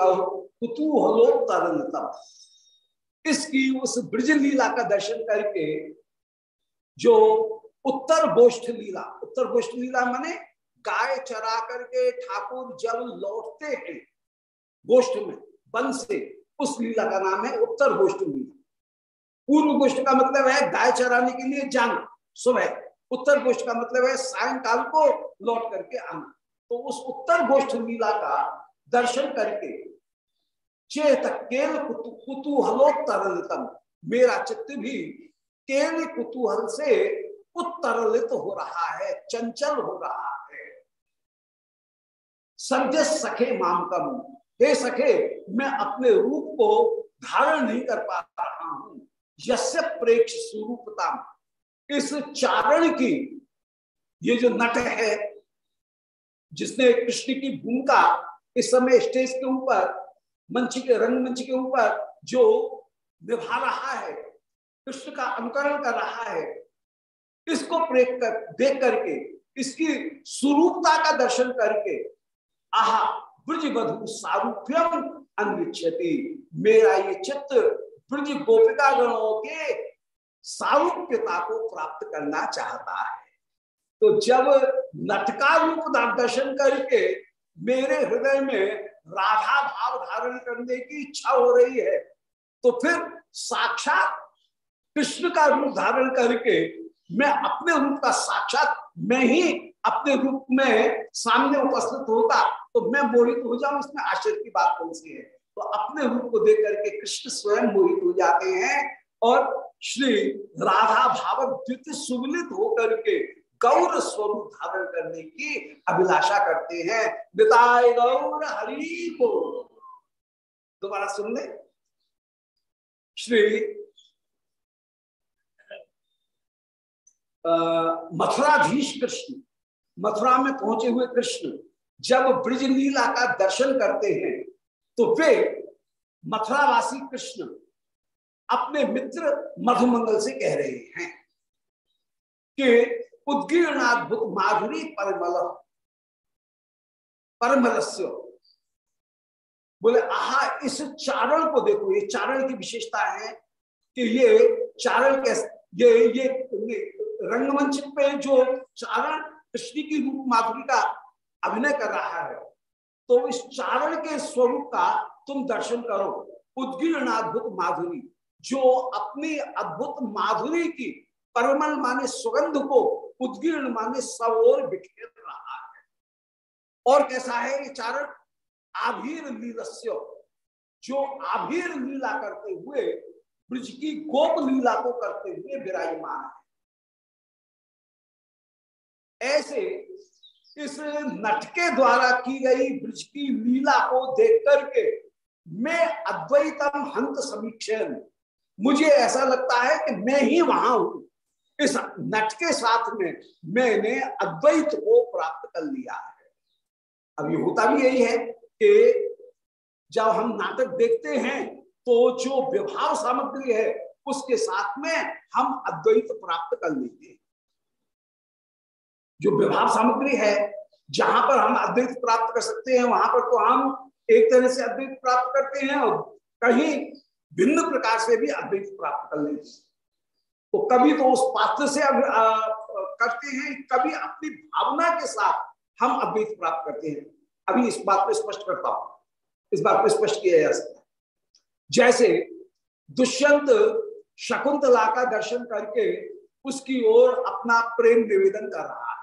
कुतूहलोत्तरतम इसकी उस ब्रज लीला का दर्शन करके जो उत्तर गोष्ठ लीला, उत्तर गोष्ठ लीला माने गाय चरा करके ठाकुर जब लौटते हैं गोष्ठ में, वन से। उस लीला का नाम है उत्तर गोष्ठ लीला। पूर्व गोष्ठ का मतलब है गाय चराने के लिए जाना, सुबह। उत्तर गोष्ठ का मतलब है सायंकाल को लौट करके आना। तो उस उत्तर गोष्ठ लीला का दर्शन करके चेत केल कुतूहलोत्तरलितम। मेरा चित्त भी केल कुतूहल से उत्तरलित हो रहा है, चंचल हो रहा है। सद्य सखे मामकम, हे सखे, मैं अपने रूप को धारण नहीं कर पा रहा हूँ। यस्य प्रेक्ष स्वरूपता इस चारण की, ये जो नट है, जिसने कृष्ण की भूमिका इस समय स्टेज के ऊपर मंच के, रंग मंच के ऊपर जो निभा रहा है, कृष्ण का अनुकरण कर रहा है, इसको प्रेक कर, देख करके, इसकी स्वरूपता का दर्शन करके, आहा ब्रज बधु सारूप्यम अन्विक्षति मेरा ये चित्र ब्रज गोपिका गणों के सारूप्यता को प्राप्त करना चाहता है। तो जब नटका रूप दर्शन करके मेरे हृदय में राधा भाव धारण करने की इच्छा हो रही है। तो फिर साक्षात कृष्ण का रूप धारण करके मैं अपने रूप का साक्षात मैं ही अपने रूप में सामने उपस्थित होता तो मैं मोहित हो जाऊँ, इसमें आश्चर्य की बात कौन सी है? तो अपने रूप को देख करके कृष्ण स्वयं मोहित हो जाते हैं और श्री राधा भाव द्वित सुमिलित होकर के गौर स्वरूप धारण करने की अभिलाषा करते हैं। बिताए गौर हरि को। दोबारा सुन ले। श्री मथुराधीश कृष्ण, मथुरा में पहुँचे हुए कृष्ण, जब ब्रिज लीला का दर्शन करते हैं तो वे मथुरावासी कृष्ण अपने मित्र मधुमंगल से कह रहे हैं कि उद्गीर्णाद्भुत माधुरी परमल। परमलस्य। बोले, आहा, इस चारण को देखो, ये चारण की विशेषता है कि ये चारण कैसे ये ये रंगमंच पे जो चारण कृष्ण की रूप माधुरी का अभिनय कर रहा है तो इस चारण के स्वरूप का तुम दर्शन करो। उद्गीर्णाद्भुत माधुरी। जो अपनी अद्भुत माधुरी की परमल माने सुगंध को, उद्गीर्ण माने सब और बिखेर रहा है। और कैसा है ये चारण? आभीर लीलस्य जो आभीर लीला करते हुए, ब्रज की गोप लीला को करते हुए विराजमान है। ऐसे इस नट के द्वारा की गई ब्रज की लीला को देख करके मैं अद्वैतम हंत समीक्षण मुझे ऐसा लगता है कि मैं ही वहाँ हूँ। इस नट के साथ में मैंने अद्वैत को प्राप्त कर लिया है। अब ये होता भी यही है कि जब हम नाटक देखते हैं तो जो विभाव सामग्री है, उसके साथ में हम अद्वैत प्राप्त कर लेते हैं। जो विभाव सामग्री है, जहाँ पर हम अद्वैत प्राप्त कर सकते हैं, वहाँ पर तो हम एक तरह से अद्वैत प्राप्त करते हैं और कहीं भिन्न प्रकार से भी अद्वैत प्राप्त कर लेते हैं। तो कभी तो उस पात्र से करते हैं, कभी अपनी भावना के साथ हम अद्वैत प्राप्त करते हैं। अभी इस बात को स्पष्ट करता हूँ। इस बात को स्पष्ट किया जा सकता है। जैसे दुष्यंत शकुंतला का दर्शन करके उसकी ओर अपना प्रेम निवेदन कर रहा है।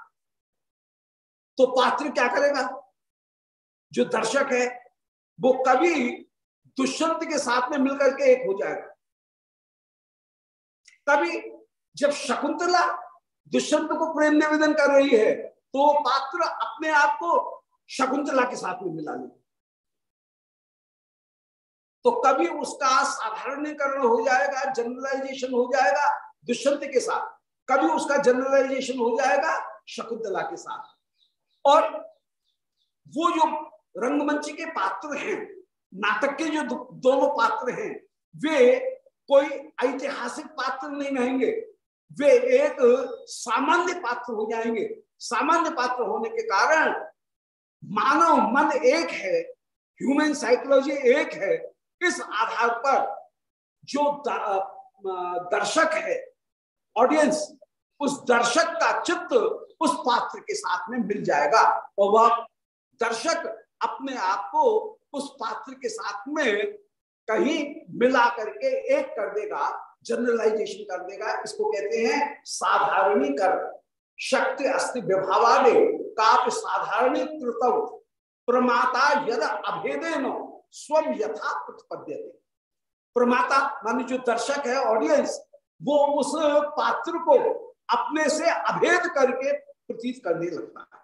तो पात्र क्या करेगा? जो दर्शक है, वो कभी दुष्यंत के साथ में मिलकर के एक हो जाएगा। कभी जब शकुंतला दुष्यंत को प्रेम निवेदन कर रही है तो पात्र अपने आप को शकुंतला के साथ में मिला ले तो कभी उसका साधारणीकरण हो जाएगा जनरलाइजेशन हो जाएगा दुष्यंत के साथ। कभी उसका जनरलाइजेशन हो जाएगा शकुंतला के साथ। और वो जो रंगमंच के पात्र हैं, नाटक के जो दोनों पात्र हैं, वे कोई ऐतिहासिक पात्र नहीं रहेंगे। वे एक सामान्य पात्र हो जाएँगे। सामान्य पात्र होने के कारण मानव मन एक है ह्यूमन साइकोलॉजी एक है। इस आधार पर जो दर्शक है ऑडियंस उस दर्शक का चित्त उस पात्र के साथ में मिल जाएगा और वह दर्शक अपने आप को उस पात्र के साथ में कहीं मिला करके एक कर देगा जनरलाइजेशन कर देगा, इसको कहते हैं साधारणीकरण। शक्ति अस्ति विभावादे, काप साधारणीकृत प्रमाता यद अभेदेन स्वम यथा प्रतिपद्य प्रमाता, मान जो दर्शक है ऑडियंस वो उस पात्र को अपने से अभेद करके प्रतीत करने लगता है।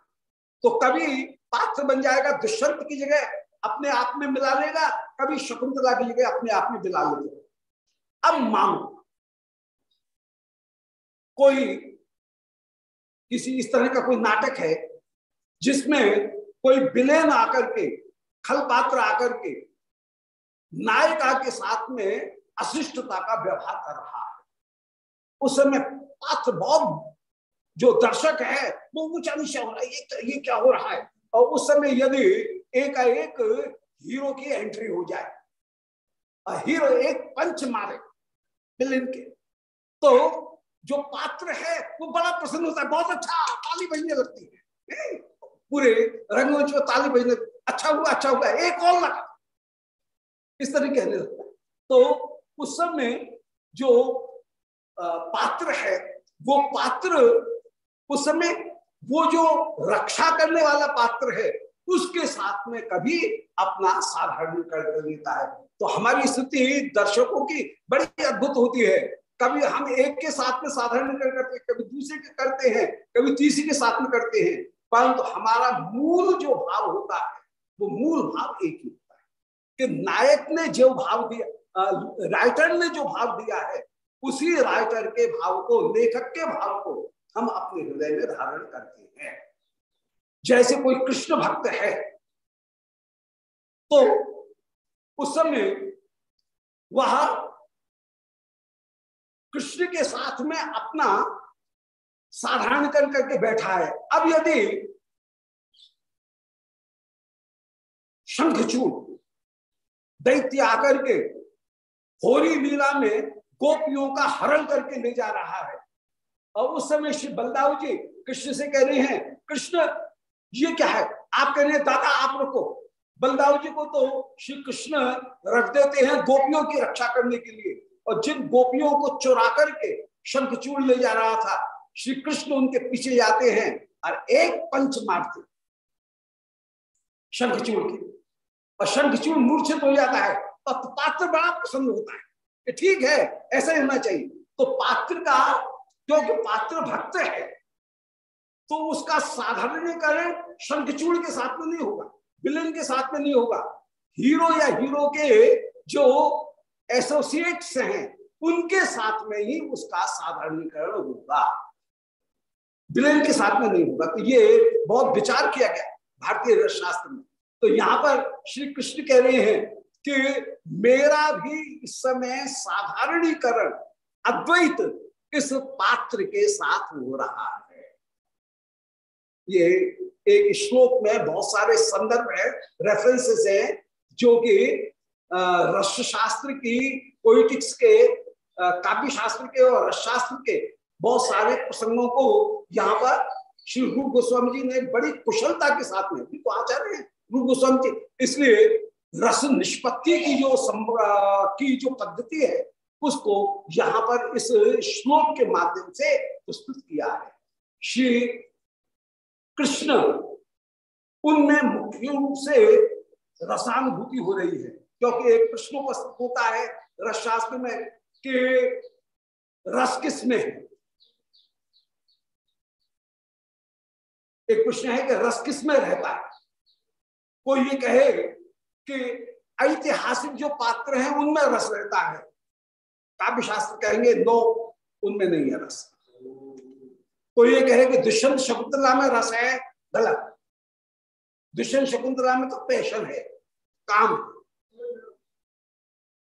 तो कभी पात्र बन जाएगा, दुष्यंत की जगह अपने आप में मिला लेगा कभी शकुंतला की जगह अपने आप में दिला लेगा अब मांगो। कोई किसी इस तरह का कोई नाटक है जिसमें कोई विलेन आकर के खल पात्र आकर के, नायिका के साथ में अशिष्टता का व्यवहार कर रहा है। उस समय पात्र बहुत जो दर्शक है, वो ऊँचा नीचा हो रहा है, ये ये क्या हो रहा है? और उस समय यदि एक एक हीरो की एंट्री हो जाए। और हीरो एक पंच मारे विलेन के। तो जो पात्र है, वो बड़ा प्रसन्न होता है, बहुत अच्छा ताली बजने लगती है। पूरे रंगमंच में ताली बजने अच्छा हुआ अच्छा हुआ, एक और लगा। इस तरह कहने लगता है। तो उस समय जो पात्र है, वो पात्र उस समय, वो जो रक्षा करने वाला पात्र है उसके साथ में कभी अपना साधारण कर देता है। तो हमारी स्थिति दर्शकों की बड़ी अद्भुत होती है। कभी हम एक के साथ में साधारण कर करते हैं, कभी दूसरे के करते हैं, कभी तीसरे के साथ में करते हैं। परंतु तो हमारा मूल जो भाव होता है, वो मूल भाव एक ही होता है कि नायक ने जो भाव दिया राइटर ने जो भाव दिया है, उसी राइटर के भाव को, लेखक के भाव को हम अपने हृदय में धारण करते हैं। जैसे कोई कृष्ण भक्त है। तो उस समय वह कृष्ण के साथ में अपना साधारण कर करके बैठा है। अब यदि शंखचूड़ दैत्य आकर के होरी लीला में गोपियों का हरण करके ले जा रहा है। और उस समय श्री बलदाव जी कृष्ण से कह रहे हैं, कृष्ण ये क्या है? आप कह रहे हैं, दादा, आप रखो बलदाव जी को तो श्री कृष्ण रख देते हैं गोपियों की रक्षा करने के लिए। और जिन गोपियों को चुरा करके शंखचूड़ ले जा रहा था, श्री कृष्ण उनके पीछे जाते हैं और एक पंच मारते शंखचूड़ के और शंखचूड़ मूर्छित हो जाता है तो पात्र बड़ा प्रसन्न होता है। ठीक है, ऐसा ही होना चाहिए। तो पात्र का, क्योंकि पात्र भक्त है तो उसका साधारणीकरण शंखचूड़ के साथ में नहीं होगा, विलन के साथ में नहीं होगा। हीरो या हीरो के जो एसोसिएट्स हैं, उनके साथ में ही उसका साधारणीकरण होगा। विलेन के साथ में नहीं होगा। तो ये बहुत विचार किया गया भारतीय शास्त्र में। तो यहाँ पर श्री कृष्ण कह रहे हैं कि मेरा भी इस समय साधारणीकरण, अद्वैत इस पात्र के साथ हो रहा है। ये एक श्लोक में बहुत सारे संदर्भ है रेफरेंसेस हैं, जो कि रस शास्त्र की पोइटिक्स के काव्य शास्त्र के और रस शास्त्र के बहुत सारे प्रसंगों को यहाँ पर श्री रूप गोस्वामी जी ने बड़ी कुशलता के साथ में तो आचार्य है, रूप गोस्वामी जी, इसलिए रस निष्पत्ति की जो की जो पद्धति है, उसको यहाँ पर इस श्लोक के माध्यम से प्रस्तुत किया है। श्री कृष्ण, उनमें मुख्य रूप से रसानुभूति हो रही है, क्योंकि एक प्रश्न उपस्थित होता है रस शास्त्र में कि रस किसमें है? एक प्रश्न है कि रस किसमें रहता है? कोई ये कहे कि ऐतिहासिक जो पात्र हैं, उनमें रस रहता है। काव्य शास्त्र कहेंगे, नो, उनमें नहीं है रस। कोई ये कहे कि दुष्यंत शकुंतला में रस है, गलत। दुष्यंत शकुंतला में तो पैशन है, काम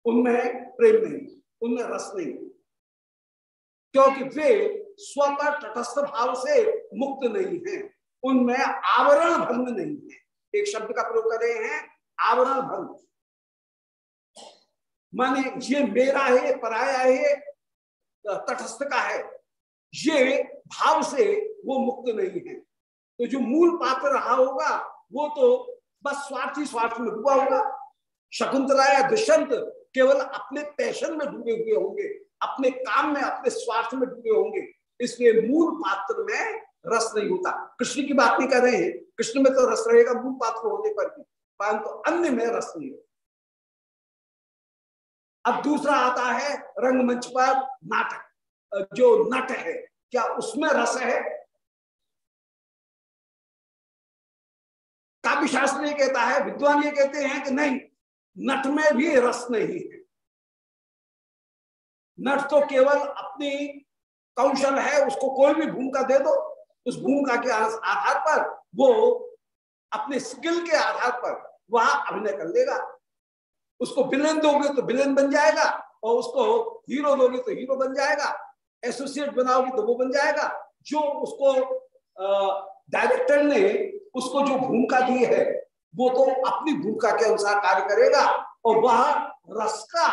उनमें प्रेम नहीं, उनमें रस नहीं। क्योंकि वे स्व पर तटस्थ भाव से मुक्त नहीं है। उनमें आवरण भंग नहीं है। एक शब्द का प्रयोग कर रहे हैं, आवरण भंग। माने ये मेरा है, पराया है, तटस्थ का है। ये भाव से वो मुक्त नहीं है। तो जो मूल पात्र रहा होगा, वो तो बस स्वार्थी स्वार्थ में डूबा होगा। शकुंतला या दुष्यंत केवल अपने पैशन में डूबे हुए होंगे, अपने काम में, अपने स्वार्थ में डूबे होंगे। इसलिए मूल पात्र में रस नहीं होता। कृष्ण की बात नहीं कर रहे हैं। कृष्ण में तो रस रहेगा मूल पात्र होने पर भी, परंतु तो अन्य में रस नहीं होता। अब दूसरा आता है रंगमंच पर नाटक। जो नट है, क्या उसमें रस है? काव्य शास्त्र ये कहता है, विद्वान ये कहते हैं कि नहीं, नट में भी रस नहीं है। नट तो केवल अपनी कौशल है, उसको कोई भी भूमिका दे दो, उस भूमिका के आधार पर वो अपने स्किल के आधार पर वह अभिनय कर लेगा। उसको विलेन दोगे तो विलेन बन जाएगा, और उसको हीरो दोगे तो हीरो बन जाएगा। एसोसिएट बनाओगे तो वो बन जाएगा। जो उसको डायरेक्टर ने उसको जो भूमिका दी है, वो तो अपनी भूमिका के अनुसार कार्य करेगा और वह रस का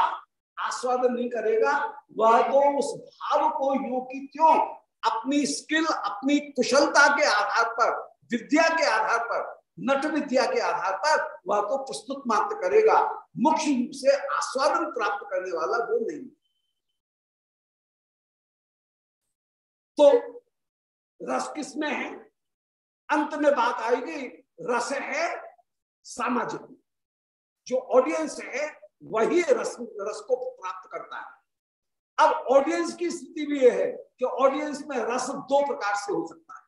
आस्वादन नहीं करेगा। वह तो उस भाव को योगी क्यों अपनी स्किल अपनी कुशलता के आधार पर, विद्या के आधार पर, नट विद्या के आधार पर वह तो प्रस्तुत मात्र करेगा। मुख्य रूप से आस्वादन प्राप्त करने वाला वो नहीं। तो रस किसमें है? अंत में बात आएगी, रस है सामाजिक। जो ऑडियंस है, वही रस रस को प्राप्त करता है। अब ऑडियंस की स्थिति भी यह है कि ऑडियंस में रस दो प्रकार से हो सकता है।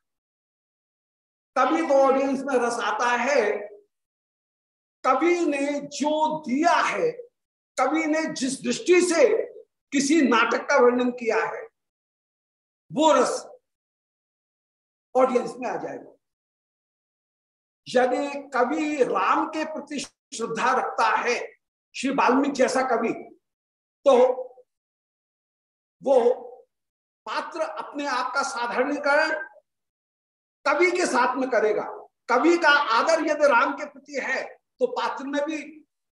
तभी तो ऑडियंस में रस आता है, कवि ने जो दिया है, कवि ने जिस दृष्टि से किसी नाटक का वर्णन किया है वो रस ऑडियंस में आ जाएगा। यदि कवि राम के प्रति श्रद्धा रखता है, श्री वाल्मीकि जैसा कवि तो वो पात्र अपने आप का साधारणीकरण कवि के साथ में करेगा। कवि का आदर यदि राम के प्रति है तो पात्र में भी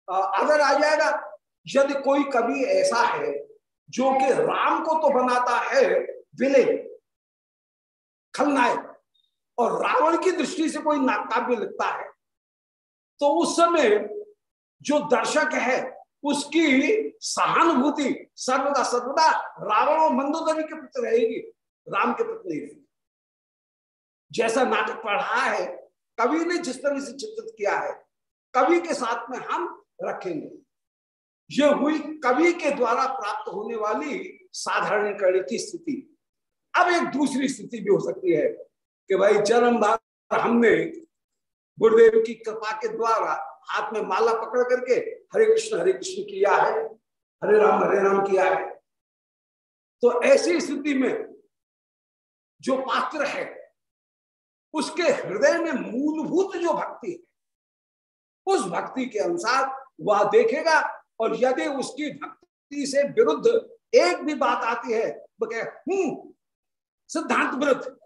आदर आ जाएगा। यदि कोई कवि ऐसा है, जो कि राम को तो बनाता है विले खलनायक और रावण की दृष्टि से कोई काव्य लिखता है तो उस समय जो दर्शक है, उसकी सहानुभूति सर्वदा सर्वदा रावण और मंदोदरी के प्रति रहेगी, राम के प्रति नहीं रहेगी। जैसा नाटक पढ़ा है, कवि ने जिस तरह से चित्रित किया है, कवि के साथ में हम रखेंगे। ये हुई कवि के द्वारा प्राप्त होने वाली साधारणीकरण की स्थिति। अब एक दूसरी स्थिति भी हो सकती है कि भाई जन्म बार हमने गुरुदेव की कृपा के द्वारा हाथ में माला पकड़ करके हरे कृष्ण हरे कृष्ण किया है, हरे राम हरे राम किया है। तो ऐसी स्थिति में जो पात्र है, उसके हृदय में मूलभूत जो भक्ति है, उस भक्ति के अनुसार वह देखेगा और यदि उसकी भक्ति से विरुद्ध एक भी बात आती है वो कहे, हूँ सिद्धांत विरुद्ध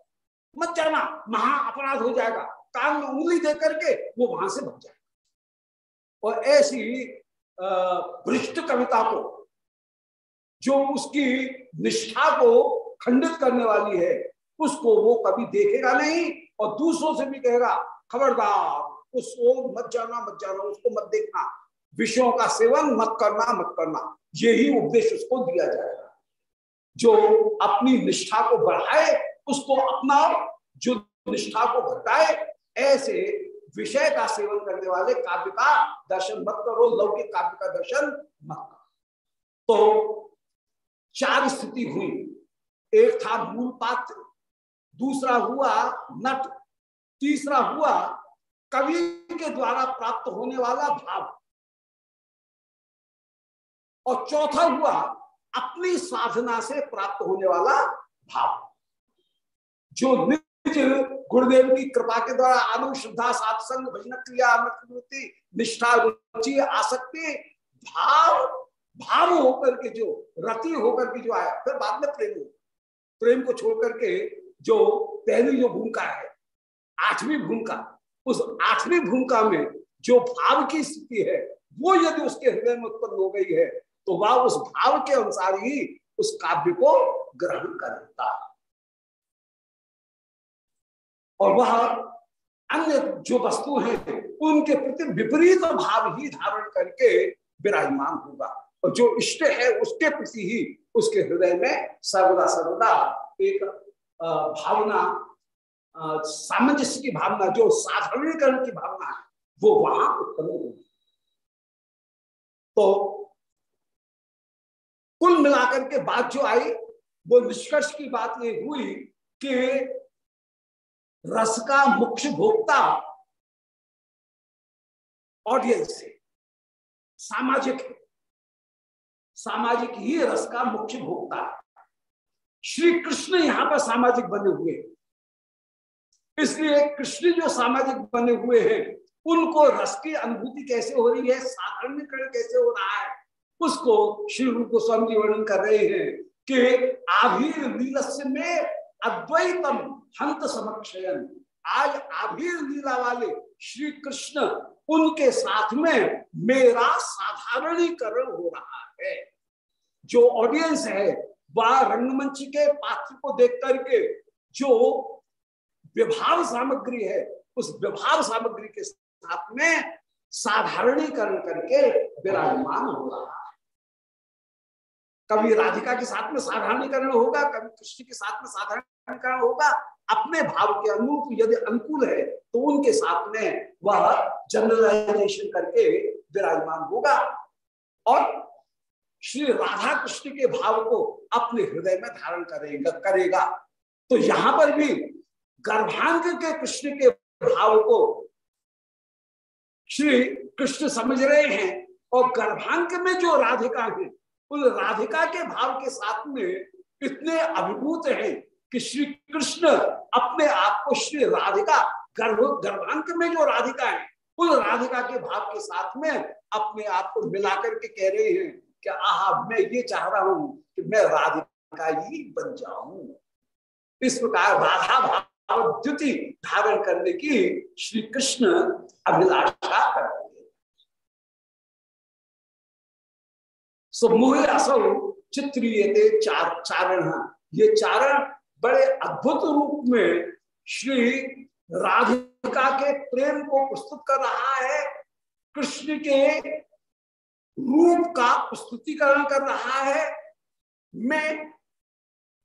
मत जाना महा अपराध हो जाएगा। कान में उंगली दे करके वो वहाँ से बच जाएगा। और ऐसी भ्रष्ट कविता को, जो उसकी निष्ठा को खंडित करने वाली है, उसको वो कभी देखेगा नहीं और दूसरों से भी कहेगा, खबरदार, उसको मत जाना मत जाना, उसको मत देखना। विषयों का सेवन मत करना मत करना। यही उपदेश उसको दिया जाएगा। जो अपनी निष्ठा को बढ़ाए, उसको अपनाओ, जो निष्ठा को घटाए, ऐसे विषय का सेवन करने वाले काव्य का दर्शन मत करो, लौकिक काव्य का दर्शन मत करो। तो चार स्थिति हुई। एक था मूल पात्र, दूसरा हुआ नट, तीसरा हुआ कवि के द्वारा प्राप्त होने वाला भाव, और चौथा हुआ अपनी साधना से प्राप्त होने वाला भाव। जो निज गुरुदेव की कृपा के द्वारा आनु श्रद्धा सात्संग, भजन क्रिया अमृति निष्ठा, रुचि, आसक्ति, भाव भाव होकर के जो, रति होकर के जो आया, फिर बाद में प्रेम प्रेम को छोड़ करके जो पहली जो भूमिका है, आठवीं भूमिका, उस आठवीं भूमिका में जो भाव की स्थिति है, वो यदि उसके हृदय में उत्पन्न हो गई है तो वह उस भाव के अनुसार ही उस काव्य को ग्रहण करता और वह अन्य जो वस्तु है, उनके प्रति विपरीत भाव ही धारण करके विराजमान होगा। और जो इष्ट है, उसके प्रति ही उसके हृदय में सर्वदा सर्वदा एक भावना सामंजस्य की भावना, जो साधारणीकरण की भावना है, वो वहाँ उत्पन्न होगी। तो कुल मिलाकर के बात जो आई, वो निष्कर्ष की बात ये हुई कि रस का मुख्य भोक्ता ऑडियंस है, सामाजिक है। सामाजिक ही रस का मुख्य भोक्ता है श्री कृष्ण यहाँ पर सामाजिक बने हुए। इसलिए कृष्ण जो सामाजिक बने हुए हैं, उनको रस की अनुभूति कैसे हो रही है साधारणीकरण कैसे उसको श्री रूप गोस्वामी जी वर्णन कर रहे हैं कि आभीर लीलस्य में अद्वैतम हंत समक्षयन। आज आभीर लीला वाले श्री कृष्ण, उनके साथ में मेरा साधारणीकरण हो रहा है। जो ऑडियंस है, वह रंगमंच के पात्र को देख करके जो विभाव सामग्री है, उस विभाव सामग्री के साथ में साधारणीकरण करके विराजमान हो रहा है। कभी राधिका के साथ में साधारणीकरण होगा, कभी कृष्ण के साथ में साधारणीकरण होगा। अपने भाव के अनुरूप यदि अनुकूल है तो उनके साथ में वह जनरलाइजेशन करके विराजमान होगा। और श्री राधा कृष्ण के भाव को अपने हृदय में धारण करेगा करेगा। तो यहाँ पर भी गर्भांग के कृष्ण के भाव को श्री कृष्ण समझ रहे हैं और गर्भांक में जो राधिका है उन राधिका के भाव के साथ में इतने अभिभूत हैं कि श्री कृष्ण अपने आप को श्री राधिका गर्भ गर्भांक में जो राधिका है, उन राधिका के भाव के साथ में अपने आप को मिलाकर के कह रहे हैं कि आह, मैं ये चाह रहा हूँ कि मैं राधिका ही बन जाऊँ। इस प्रकार राधा भाव द्युति धारण करने की श्री कृष्ण अभिलाषा करते सो मोहे चित्रियते चार चारण। ये चारण बड़े अद्भुत रूप में श्री राधिका के प्रेम को प्रस्तुत कर रहा है, कृष्ण के रूप का प्रस्तुतिकरण कर रहा है। मैं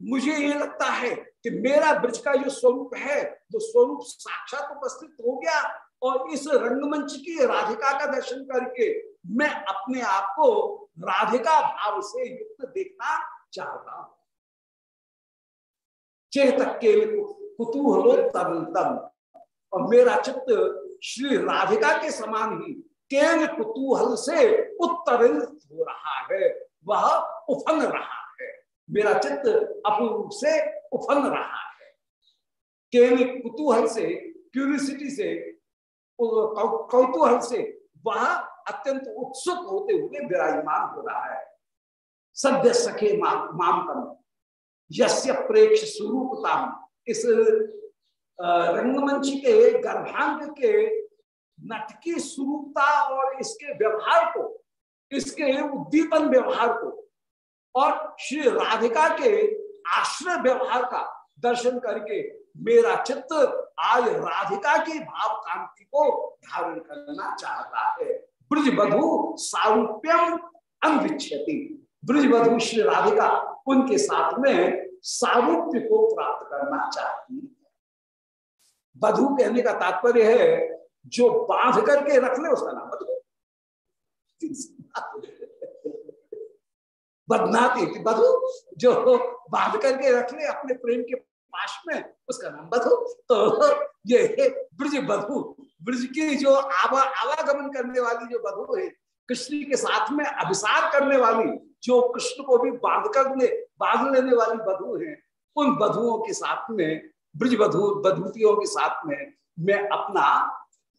मुझे ये लगता है कि मेरा ब्रज का जो स्वरूप है, वो स्वरूप साक्षात उपस्थित हो गया और इस रंगमंच की राधिका का दर्शन करके मैं अपने आप को राधिका भाव से युक्त देखना चाहता हूँ। चेतक के कुतूहलो तरलतम और मेरा चित्त श्री राधिका के समान ही केन कुतूहल से उत्तरित हो रहा है। वह उफन रहा है। मेरा चित्त अपूर्व से उफन रहा है। केन कुतूहल से क्यूरियोसिटी से कौतूहल से वह अत्यंत उत्सुक होते हुए विराजमान हो रहा है। सद्य सखे माम कम यस्य प्रेक्ष स्वरूपता। इस रंगमंच के गर्भांग के नटकी स्वरूपता और इसके व्यवहार को, इसके उद्दीपन व्यवहार को और श्री राधिका के आश्रय व्यवहार का दर्शन करके मेरा चित्त आज राधिका की भाव कांति को धारण करना चाहता है। ब्रज बधु सारूप्यम अनविच्छति। ब्रज बधु श्री राधिका, उनके साथ में सारूप्य को प्राप्त करना चाहती है। बधु कहने का तात्पर्य है, जो बाँध करके रख ले उसका नाम बधु बदनाती बधु जो बाँध करके रख ले अपने प्रेम के पास में, उसका नाम बधु तो ये ब्रज बधु ब्रज की जो आवा, आवागमन करने वाली जो बधु है, कृष्ण के साथ में अभिसार करने वाली, जो कृष्ण को भी बाँध कर ले, बाँध लेने वाली बधु है, उन बधुओं के साथ में, ब्रज बधु, बधुतियों के साथ में, मैं अपना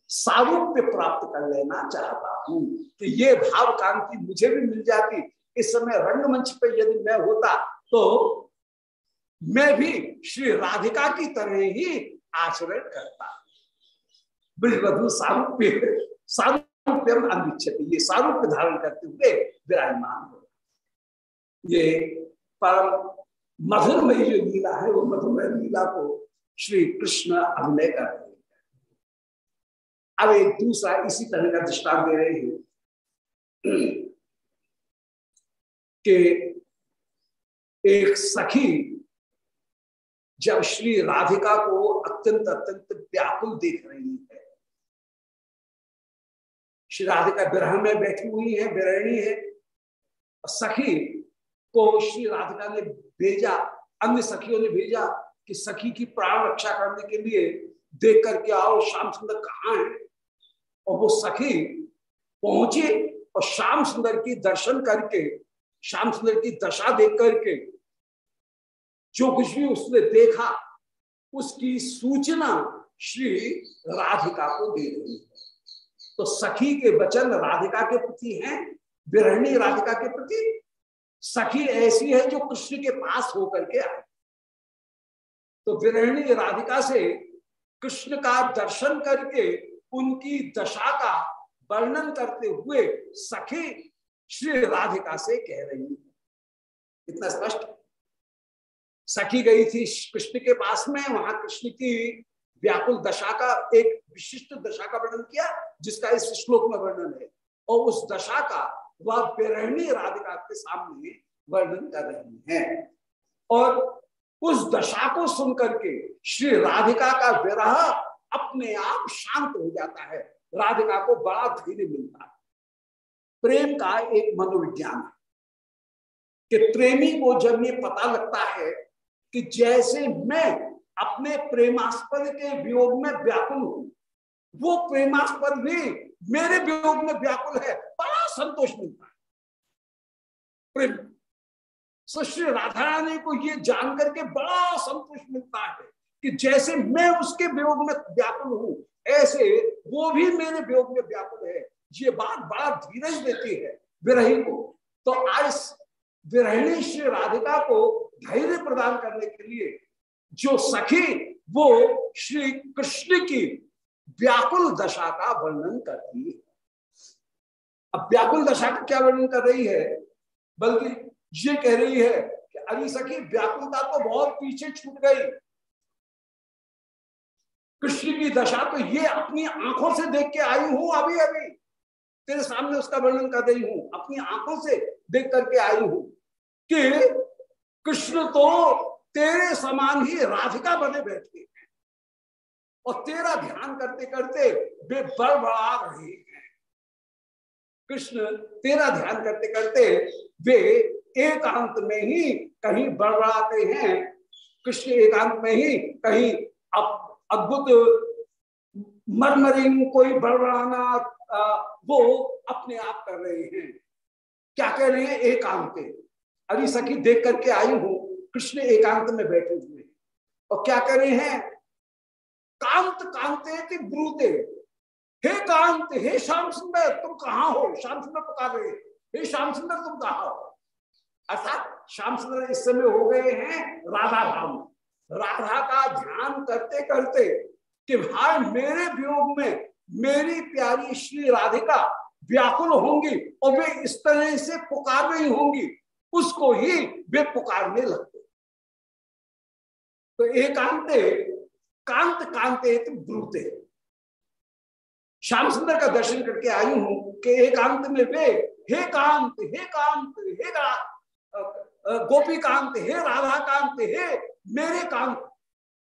सारूप्य प्राप्त कर लेना चाहता हूँ। तो ये भाव कांति मुझे भी मिल जाती। इस समय रंगमंच पे यदि मैं होता तो मैं भी श्री राधिका की तरह ही आचरण करता। ब्रजवधु सारूप्य सारूप्य अनिच्छति ये सारूप्य धारण करते हुए विराजमान हो ये परम मधुरमय जो लीला है, वो मधुरमय लीला को श्री कृष्ण अभिनय कर रहे हैं। अब एक दूसरा इसी तरह का दृष्टान दे रहे हैं कि एक सखी जब श्री राधिका को अत्यंत अत्यंत व्याकुल देख रही है श्री राधिका विरह में बैठी हुई है बिरणी है। सखी को श्री राधिका ने भेजा, अन्य सखियों ने भेजा कि सखी की प्राण रक्षा करने के लिए देख करके आओ, श्याम सुंदर कहाँ है? और वो सखी पहुँचे और श्याम सुंदर की दर्शन करके, श्याम सुंदर की दशा देख करके, जो कुछ भी उसने देखा, उसकी सूचना श्री राधिका को दे रही है। तो सखी के वचन राधिका के प्रति हैं विरहणी राधिका के प्रति सखी ऐसी है जो कृष्ण के पास होकर के आई तो विरहणी राधिका से कृष्ण का दर्शन करके उनकी दशा का वर्णन करते हुए सखी श्री राधिका से कह रही है। इतना स्पष्ट? सखी गई थी कृष्ण के पास में, वहाँ कृष्ण की व्याकुल दशा का, एक विशिष्ट दशा का वर्णन किया। जिसका इस श्लोक में वर्णन है। और उस दशा का वह बेरहणी राधिका के सामने वर्णन कर रही हैं। और उस दशा को सुनकर के श्री राधिका का विरह अपने आप शांत हो जाता है। राधिका को बड़ा धैर्य मिलता है। प्रेम का एक मनोविज्ञान है कि प्रेमी को जब ये पता लगता है कि जैसे मैं अपने प्रेमास्पद के वियोग में व्याकुल हूँ वो प्रेमास्पद भी मेरे वियोग में व्याकुल है। बड़ा संतोष मिलता है। प्रेम। श्री राधा रानी को ये जान करके बड़ा संतोष मिलता है कि जैसे मैं उसके वियोग में व्याकुल हूँ, ऐसे वो भी मेरे वियोग में व्याकुल है। ये बात बड़ा धीरज देती है विरही को। तो आज विरहिणी श्री राधिका को धैर्य प्रदान करने के लिए जो सखी, वो श्री कृष्ण की व्याकुल दशा का वर्णन करती है। अब व्याकुल दशा का क्या वर्णन कर रही है? बल्कि ये कह रही है कि अरे सखी, व्याकुलता तो बहुत पीछे छूट गई। कृष्ण की दशा तो ये अपनी आँखों से देख के आई हूँ अभी अभी। तेरे सामने उसका वर्णन कर रही हूँ, अपनी आँखों से देख करके आई हूँ कि कृष्ण तो तेरे समान ही राधिका बने बैठे। और तेरा ध्यान करते करते वे बड़बड़ा रहे हैं। कृष्ण, तेरा ध्यान करते करते वे एकांत में ही कहीं बड़बड़ाते हैं। कृष्ण एकांत में ही कहीं अद्भुत मरमरिंग कोई बड़बड़ाना वो अपने आप कर रहे हैं। क्या कह रहे हैं? एकांत। अभी सखी, देख करके आई हूँ। कृष्ण एकांत में बैठे हुए और क्या कर रहे हैं? कांत कांते के ब्रूते? हे कांत, हे श्याम सुंदर, तुम कहा हो? श्याम सुंदर पुकार रहे हे श्याम सुंदर, तुम कहा हो? अर्थात श्याम सुंदर इस समय हो गए हैं राधा धाम। राधा का ध्यान करते करते कि भाई मेरे वियोग में मेरी प्यारी श्री राधिका व्याकुल होंगी और वे इस तरह से पुकार रही होंगी, उसको ही वे पुकारने लगते। तो एकांते कांत कांते ब्रूते। श्याम सुंदर का दर्शन करके आई हूँ कि एकांत में वे, हे कांत हे कांत, हे गोपी कांत, हे राधा कांत, हे मेरे कांत,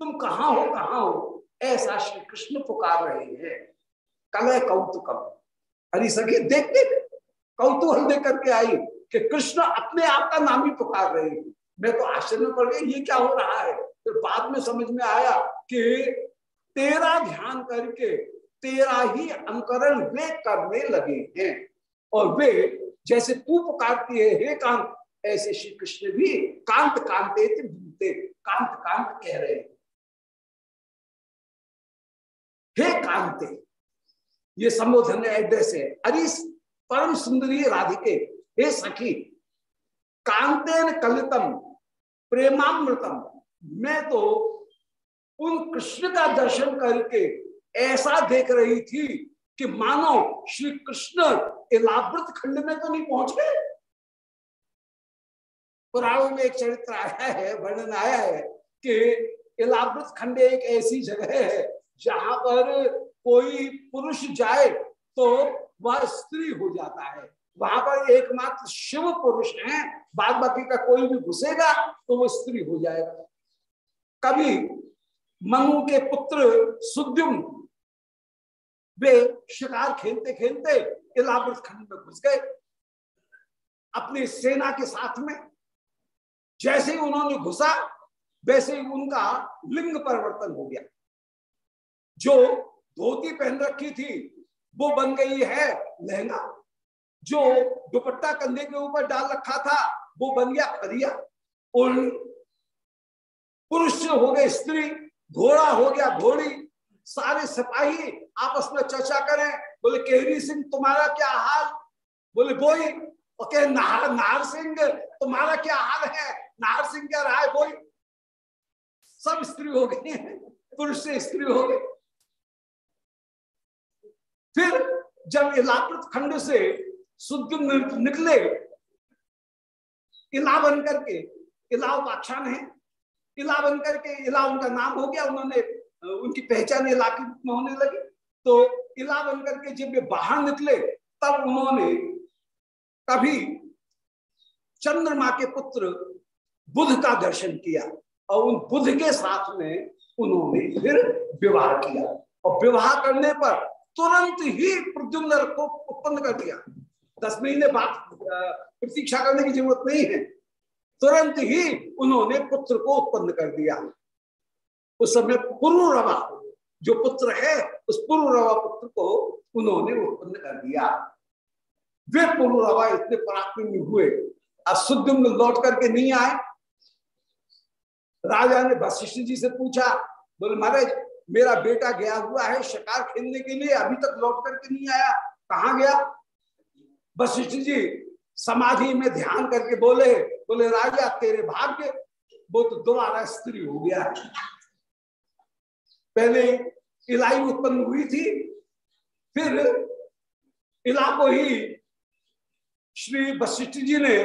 तुम कहा हो कहा हो? ऐसा श्री कृष्ण पुकार रहे हैं। कल कौतुकम। हरी सखी देख देख कौतूहल देख करके आई कि कृष्ण अपने आप का नाम ही पुकार रहे हैं। मैं तो आश्चर्य पड़ गई ये क्या हो रहा है? फिर बाद में समझ में आया कि तेरा ध्यान करके तेरा ही अनुकरण वे करने लगे हैं। और वे जैसे तू पुकारती है, हे कांत, ऐसे श्री कृष्ण भी कांत कांते भूते कांत कांत कह रहे हैं। हे कांते, ये संबोधन एड्रेस है अरे परम सुंदरी राधिके, हे सखी, कांतेन कलितम, प्रेमामृतम, मैं तो उन कृष्ण का दर्शन करके ऐसा देख रही थी कि मानो श्री कृष्ण इलावृत खंड में तो नहीं पहुँच। गए पुराणों में एक चरित्र आया है, वर्णन आया है कि इलावृत खंड एक ऐसी जगह है जहाँ पर कोई पुरुष जाए तो वह स्त्री हो जाता है। वहाँ पर एकमात्र शिव पुरुष हैं बाद बाकी का कोई भी घुसेगा तो वो स्त्री हो जाएगा। कभी मनु के पुत्र सुद्युम वे शिकार खेलते खेलते इलावृत खंड में घुस गए। अपनी सेना के साथ में, जैसे ही उन्होंने घुसा, वैसे ही उनका लिंग परिवर्तन हो गया। जो धोती पहन रखी थी, वो बन गई है लहंगा। जो दुपट्टा कंधे के ऊपर डाल रखा था, वो बन गया खरिया और पुरुष हो गए स्त्री घोड़ा हो गया घोड़ी, सारे सिपाही आपस में चर्चा करें, बोले, केहरी सिंह, तुम्हारा क्या हाल? बोले, बोई। ओके नार नार सिंह, तुम्हारा क्या हाल है? नार सिंह क्या रहा है, बोई। सब स्त्री हो गई, पुरुष से स्त्री हो गई। फिर जब इलाकृत खंड से शुद्ध निकले इला बन करके इलाव आख्यान है। इला बन करके इला उनका नाम हो गया, उन्होंने उनकी पहचान इला के रूप में होने लगी। तो इला बन करके जब वे बाहर निकले, तब उन्होंने कभी चंद्रमा के पुत्र बुध का दर्शन किया और उन बुध के साथ में उन्होंने फिर विवाह किया। और विवाह करने पर तुरंत ही प्रद्युम्न को उत्पन्न कर दिया। दस महीने बाद प्रतीक्षा करने की ज़रूरत नहीं है। तुरंत ही उन्होंने पुत्र को उत्पन्न कर दिया। उस समय पुरुरवा जो पुत्र है, उस पुरुरवा पुत्र को उन्होंने उत्पन्न कर दिया। वे पुरुरवा इतने पराक्रमी हुए अशुद्ध लौट करके नहीं आए। राजा ने वशिष्ठ जी से पूछा, बोले, महाराज, मेरा बेटा गया हुआ है शिकार खेलने के लिए, अभी तक लौट करके नहीं आया। कहा गया? वशिष्ठ जी समाधि में ध्यान करके बोले बोले तो राजा, तेरे भाग्य, वो तो दोबारा स्त्री हो गया। पहले इलाई उत्पन्न हुई थी, फिर इला को ही श्री वशिष्ठ जी ने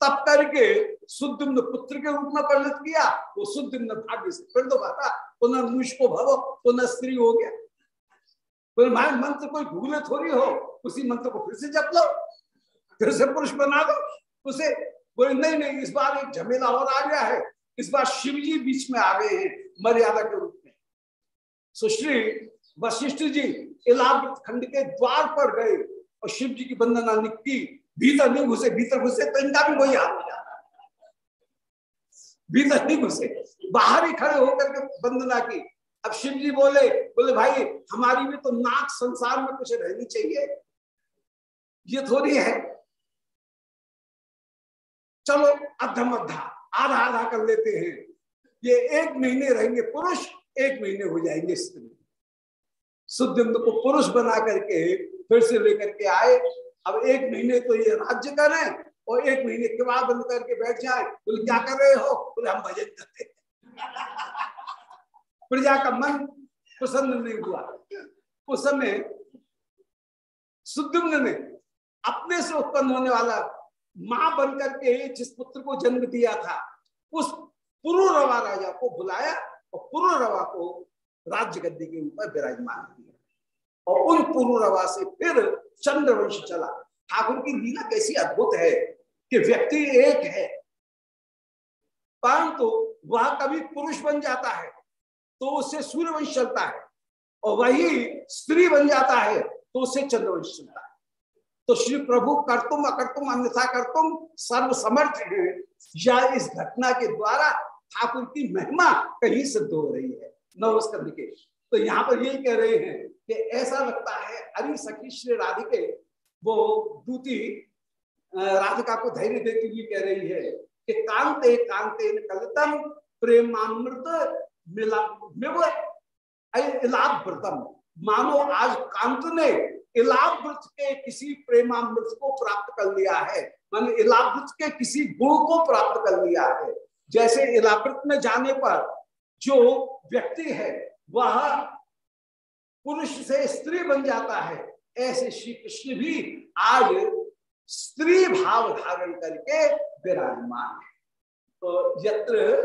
तप करके शुद्ध पुत्र के रूप में परिणत किया। वो शुद्ध भाग्य से फिर दोबारा पुनर्मुष को भव, पुनः स्त्री हो गया। बोले मंत्र कोई भूले थोड़ी हो, उसी मंत्र को फिर से जप लो, फिर से पुरुष बना दो, उसे बोले, नहीं नहीं, इस बार एक झमेला और आ गया है। इस बार शिव जी बीच में आ गए हैं मर्यादा के रूप में। सुश्री वशिष्ठ जी इलाहाबाद खंड के द्वार पर गए और शिव जी की वंदना निकली। भीतर नहीं घुसे, भीतर घुसे तो इनका भी वही हाथ हो जाता भीतर नहीं घुसे, बाहर ही खड़े होकर के वंदना की। अब शिव जी बोले बोले, भाई, हमारी भी तो नाक संसार में कुछ रहनी चाहिए। ये थोड़ी है चलो अधम अधा आधा आधा कर लेते हैं। ये एक महीने रहेंगे पुरुष, एक महीने हो जाएँगे स्त्री। सुद्युम्न को पुरुष बना करके फिर से लेकर के आए। अब एक महीने तो ये राज्य करें और एक महीने के बाद बंद करके बैठ जाए। बोले, क्या कर रहे हो? बोले, हम भजन करते प्रजा का मन प्रसन्न नहीं हुआ। उस समय सुद्युम्न ने अपने से उत्पन्न होने वाला माँ बनकर के जिस पुत्र को जन्म दिया था, उस पुरुरवा राजा को बुलाया और पुरुरवा को राज्य गद्दी के ऊपर विराजमान किया। और उन पुरुरवा से फिर चंद्रवंश चला। ठाकुर की लीला कैसी अद्भुत है कि व्यक्ति एक है, परंतु तो वह कभी पुरुष बन जाता है तो उससे सूर्यवंश चलता है और वही स्त्री बन जाता है तो उससे चंद्रवंश चलता है। तो श्री प्रभु करतुम अकर्तुम अन्यथा करतुम सर्व समर्थ है। या इस घटना के द्वारा ठाकुर की महिमा कहीं सिद्ध हो रही है? नवस्कंद के तो यहाँ पर यही कह रहे हैं कि ऐसा लगता है, अरे सखी श्री राधिके, वो दूती राधिका को धैर्य देती हुई कह रही है कि कांते कांते कलितम, प्रेमामृत मिला मानो आज कांत ने इलावृत के किसी प्रेमामृत को प्राप्त कर लिया है। मान इलावृत के किसी गुण को प्राप्त कर लिया है। जैसे इलावृत में जाने पर जो व्यक्ति है, वह पुरुष से स्त्री बन जाता है। ऐसे श्री कृष्ण भी आज स्त्री भाव धारण करके विराजमान है। तो यत्र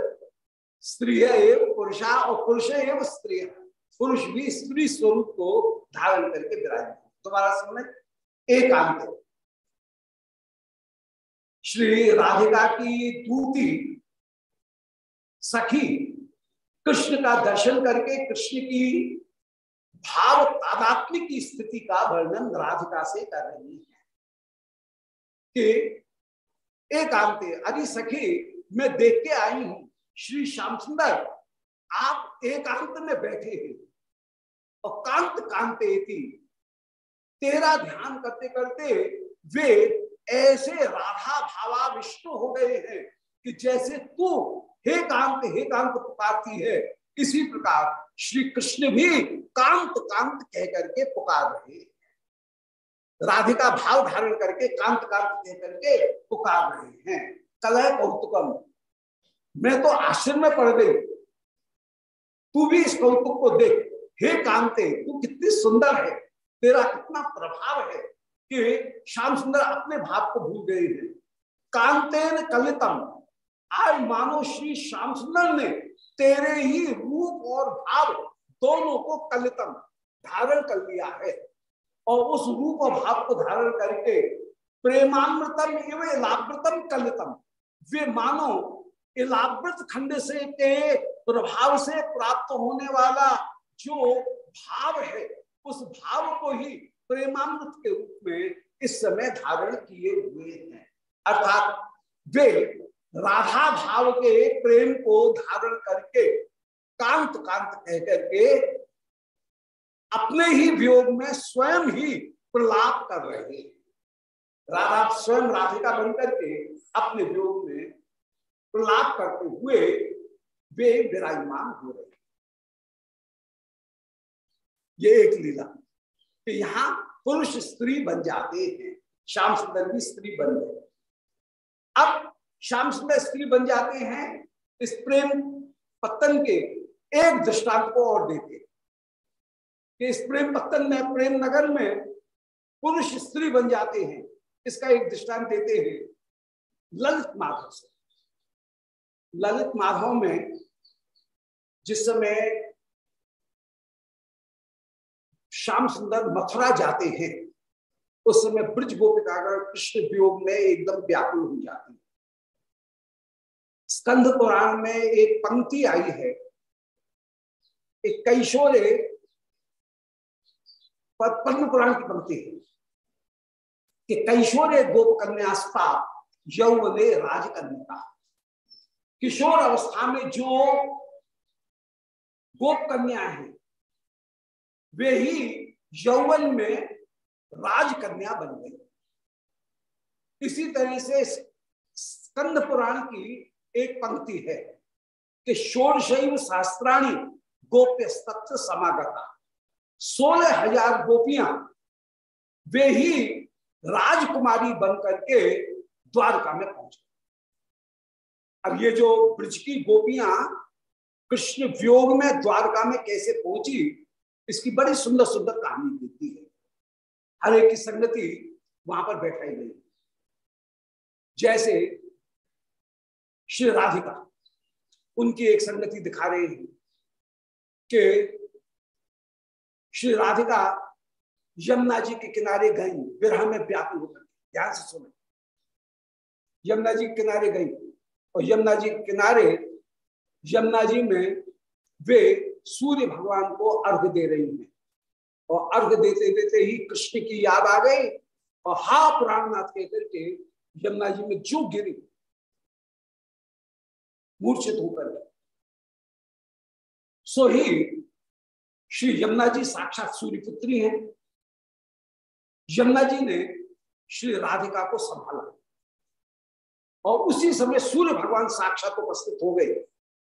स्त्री एवं पुरुषा और पुरुष एवं स्त्री। पुरुष भी स्त्री स्वरूप को धारण करके विराजमान दोबारा सुनने एकांत श्री राधिका की दूती सखी कृष्ण का दर्शन करके कृष्ण की भाव तादात्मिक की स्थिति का वर्णन राधिका से कर रही है। कि एकांत अरे सखी, मैं देख के आई हूँ। श्री श्याम सुंदर, आप एकांत में बैठे हैं। और कांत कांते थी तेरा ध्यान करते करते वे ऐसे राधा भावा विष्णु हो गए हैं कि जैसे तू हे कांत हे कांत पुकारती है। इसी प्रकार श्री कृष्ण भी कांत कांत कह करके पुकार रहे हैं। राधिका भाव धारण करके, कांत कांत कह करके पुकार रहे हैं। कलह कौतुकम। मैं तो आश्चर्य में पड़ गई। तू भी इस कौतुक को देख। हे कांते, तू कितनी सुंदर है। तेरा इतना प्रभाव है कि श्याम सुंदर अपने भाव को भूल गए हैं। कांतेन कलितम। आज मानो श्री श्याम सुंदर ने तेरे ही रूप और भाव दोनों को कलितम धारण कर लिया है। और उस रूप और भाव को धारण करके प्रेमामृतम एवं लाभृतम कलितम। वे मानो इलावृत खंड से के प्रभाव से प्राप्त होने वाला जो भाव है उस भाव को ही प्रेमामृत के रूप में इस समय धारण किए हुए हैं। अर्थात वे राधा भाव के प्रेम को धारण करके कांत कांत कह करके अपने ही वियोग में स्वयं ही प्रलाप कर रहे हैं। राधा स्वयं राधिका बन करके अपने वियोग में प्रलाप करते हुए वे विराजमान हो रहे ये एक लीला। कि यहाँ पुरुष स्त्री बन जाते हैं, श्याम सुंदर भी स्त्री बन गए। अब श्याम सुंदर स्त्री बन जाते हैं, इस प्रेम पत्तन के एक दृष्टांत को और देते कि इस प्रेम पत्तन में, प्रेम नगर में पुरुष स्त्री बन जाते हैं, इसका एक दृष्टांत देते हैं ललित माधव से। ललित माधव में जिस समय श्याम सुंदर मथुरा जाते हैं। उस समय ब्रज गोपिकागण कृष्ण वियोग में एकदम व्याकुल हो जाती है। स्कंध पुराण में एक पंक्ति आई है। एक कैशोरे पद्म पुराण की पंक्ति है। कि कैशोरे गोप कन्यास्ता यौवने राजकन्या। किशोर अवस्था में जो गोप कन्या है वे ही यौवन में राजकन्या बन गई। इसी तरह से स्कंद पुराण की एक पंक्ति है कि शोरशैव शास्त्राणी गोप्य तत्व समागता। सोलह हज़ार गोपियाँ वे ही राजकुमारी बन करके द्वारका में पहुँचे अब ये जो ब्रज की गोपियाँ कृष्ण व्योग में द्वारका में कैसे पहुँची इसकी बड़ी सुंदर सुंदर कहानी देती है। हर एक की संगति वहाँ पर बैठाई गई। जैसे श्री राधिका उनकी एक संगति दिखा रहे हैं कि श्री राधिका यमुना जी के किनारे गई, विरह में व्याकुल होकर, ध्यान से सुने। यमुना जी के किनारे गई और यमुना जी के किनारे, यमुना जी में वे सूर्य भगवान को अर्घ दे रही हैं। और अर्घ देते देते ही कृष्ण की याद आ गई और हा प्राणनाथ कहकर के यमुना जी में जो गिरी, मूर्छित होकर सो ही श्री यमुना जी साक्षात सूर्य पुत्री हैं। यमुना जी ने श्री राधिका को संभाला। और उसी समय सूर्य भगवान साक्षात उपस्थित हो गए।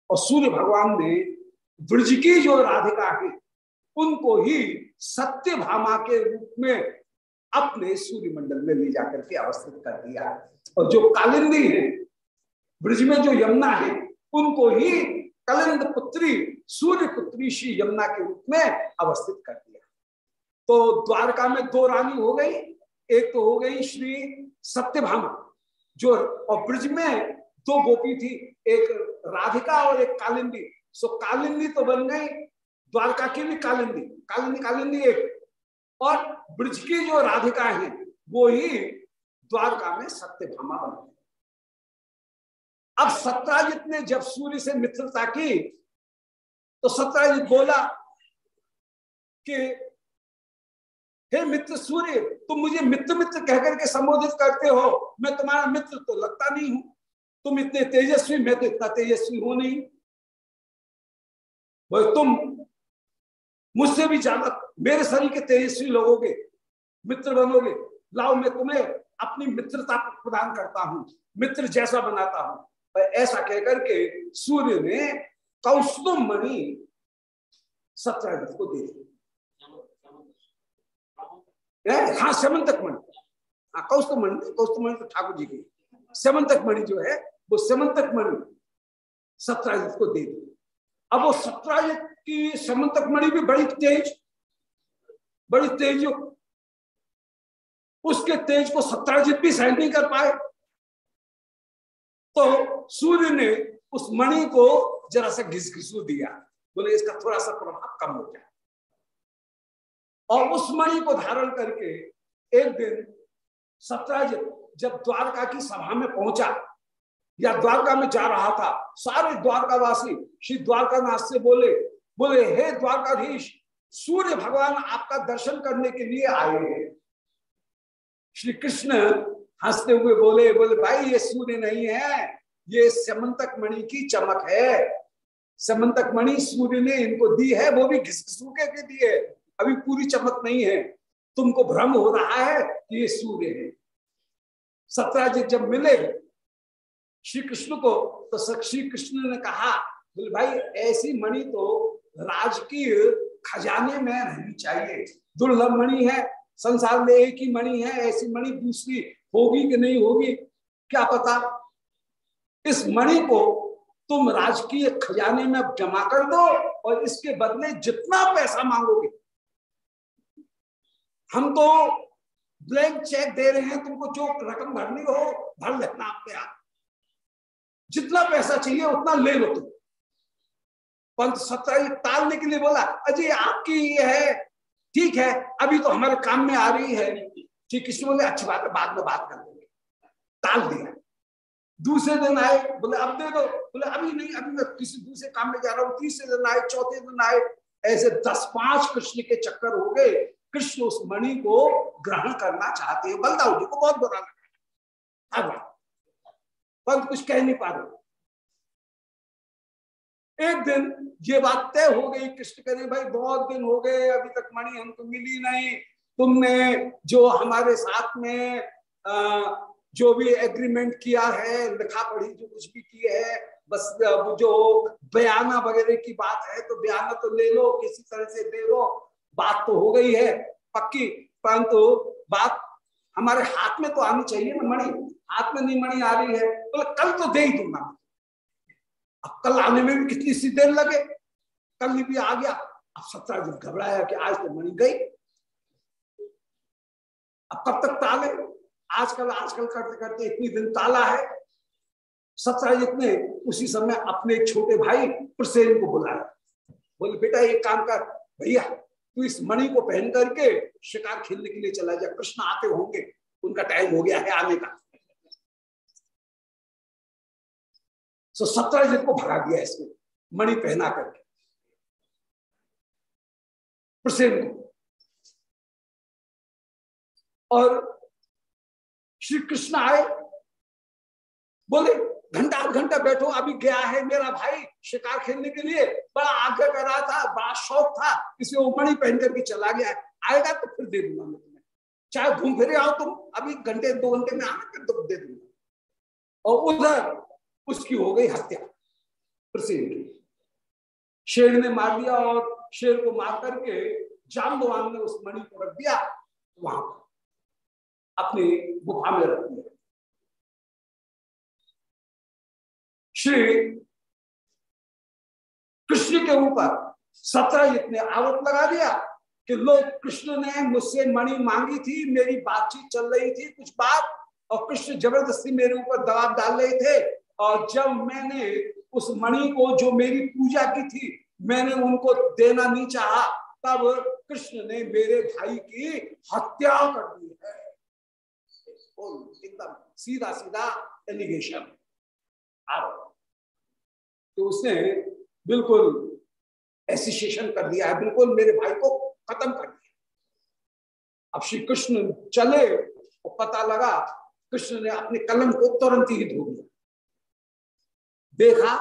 और सूर्य भगवान ने ब्रज की जो राधिका है उनको ही सत्य भामा के रूप में अपने सूर्य मंडल में ले जाकर के अवस्थित कर दिया। और जो कालिंदी है, ब्रज में जो यमुना है, उनको ही कलिंद पुत्री, सूर्य पुत्री श्री यमुना के रूप में अवस्थित कर दिया। तो द्वारका में दो रानी हो गई, एक तो हो गई श्री सत्यभामा, जो और ब्रज में दो गोपी थी, एक राधिका और एक कालिंदी। सो कालिंदी तो बन गई, द्वारका की भी कालिंदी कालिंदी कालिंदी एक। और ब्रज की जो राधिका है, वो ही द्वारका में सत्यभामा बन गई। अब सत्राजित ने जब सूर्य से मित्रता की तो सत्राजित बोला कि, हे मित्र सूर्य, तुम मुझे मित्र मित्र कहकर के संबोधित करते हो। मैं तुम्हारा मित्र तो लगता नहीं हूँ। तुम इतने तेजस्वी, मैं तो इतना तेजस्वी हूँ नहीं। बोले, तुम मुझसे भी ज़्यादा मेरे शरीर के तेजस्वी लोगोगे मित्र बनोगे। लाओ, मैं तुम्हें अपनी मित्रता प्रदान करता हूँ, मित्र जैसा बनाता हूँ। ऐसा कहकर के सूर्य ने कौस्तुम मणि सत्राजित को दे दी हाँ? समंतक मणि। हाँ कौस्तुम मणि कौस्तुम मणि तो ठाकुर जी की। समंतक मणि जो है, वो समंतक मणि सत्राजित को दे दी अब वो सत्राजित की समंतक मणि भी बड़ी तेज बड़ी तेज उसके तेज को सत्राजित भी सहन नहीं कर पाए। तो सूर्य ने उस मणि को जरा सा घिसघिसू दिया। बोले, इसका थोड़ा सा प्रभाव कम हो जाए। और उस मणि को धारण करके एक दिन सत्राजित जब द्वारका की सभा में पहुँचा या द्वारका में जा रहा था, सारे द्वारकावासी श्री द्वारकानाथ से बोले बोले, हे द्वारकाधीश, सूर्य भगवान आपका दर्शन करने के लिए आए हैं. श्री कृष्ण हँसते हुए बोले बोले, भाई, ये सूर्य नहीं है, ये समंतक मणि की चमक है। समंतक मणि सूर्य ने इनको दी है, वो भी घिसघिसू के दी है। अभी पूरी चमक नहीं है। तुमको भ्रम हो रहा है कि ये सूर्य है। सत्राजित जब मिले श्री कृष्ण को तो श्री कृष्ण ने कहा, बोले, भाई, ऐसी मणि तो राजकीय खजाने में रहनी चाहिए। दुर्लभ मणि है, संसार में एक ही मणि है, ऐसी मणि दूसरी होगी कि नहीं होगी, क्या पता? इस मणि को तुम राजकीय खजाने में जमा कर दो और इसके बदले जितना पैसा मांगोगे। हम तो ब्लैंक चेक दे रहे हैं, तुमको जो रकम भरनी हो, भर लेना आपके आप। जितना पैसा चाहिए, उतना ले लो तुम। पंत सत्रह टालने के लिए बोला, अजय, आपकी ये है। ठीक है, अभी तो हमारे काम में आ रही है। ठीक किसी बोले, अच्छी बात है, बाद में बात कर लेंगे। टाल दिया। दूसरे दिन आए, बोले, अब दे दो। बोले, अभी नहीं, अभी मैं किसी दूसरे काम में जा रहा हूँ। तीसरे दिन आए, चौथे दिन आए, ऐसे दस पाँच कृष्ण के चक्कर हो गए। कृष्ण उस मणि को ग्रहण करना चाहते हैं। बलदाऊ जी को बहुत बुरा लगा। पर कुछ कह नहीं पा रहे। एक दिन ये बात तय हो गई कृष्ण कह रहे भाई बहुत दिन हो गए अभी तक मणि हमको मिली नहीं। तुमने जो हमारे साथ में आ, जो भी एग्रीमेंट किया है लिखा पढ़ी जो कुछ भी की है बस जो बयाना वगैरह की बात है तो बयाना तो ले लो किसी तरह से दे लो बात तो हो गई है पक्की। परंतु बात हमारे हाथ में तो आनी चाहिए ना मणि। हाथ मणि आ रही है। तो कल तो दे ही दूँगा अब कल आने में भी कितनी सी देर लगे? कल भी आ गया। अब सत्रह दिन घबराया कि आज तो मणि गई। अब कब तक ताले आजकल आजकल करते करते इतनी दिन ताला है। सत्रह ने उसी समय अपने छोटे भाई प्रसेन को बुलाया। बोले, बेटा, एक काम कर। भैया, तू इस मणि को पहन करके शिकार खेलने के लिए चला जा। कृष्ण आते होंगे। उनका टाइम हो गया है आने का। सो सत्रह जित को भगा दिया इसमें मणि पहना करके। प्रसेन को और श्री कृष्ण आए, बोले, घंटा घंटा बैठो, अभी गया है मेरा भाई शिकार खेलने के लिए। बड़ा आग्रह कर रहा था, बड़ा शौक था किसी उमड़ी पहन करके चला गया आएगा तो फिर दे दूँगा मैं तुम्हें। चाहे घूम फिर आओ तुम, अभी घंटे, दो घंटे में आना, फिर तो दे दूँगा। और उधर उसकी हो गई हत्या। प्रसिद्ध शेर ने मार दिया और शेर को मार करके जाम्बवान ने उस मणि को रख दिया वहाँ अपनी गुफा में रख दिया। श्री कृष्ण के ऊपर सत्रह इतने आरोप लगा दिया कि लोग, कृष्ण ने मुझसे मणि मांगी थी, मेरी बातचीत चल रही थी कुछ बात, और कृष्ण ज़बरदस्ती मेरे ऊपर दबाव डाल रहे थे। और जब मैंने उस मणि को, जो मेरी पूजा की थी, मैंने उनको देना नहीं चाहा, तब कृष्ण ने मेरे भाई की हत्या कर दी है। एकदम सीधा सीधा एलिगेशन तो उसने बिल्कुल एसोसिएशन कर दिया है, बिल्कुल मेरे भाई को खत्म कर दिया। अब श्री कृष्ण चले, और पता लगा, कृष्ण ने अपने कलम को तुरंत ही धो दिया। देखा,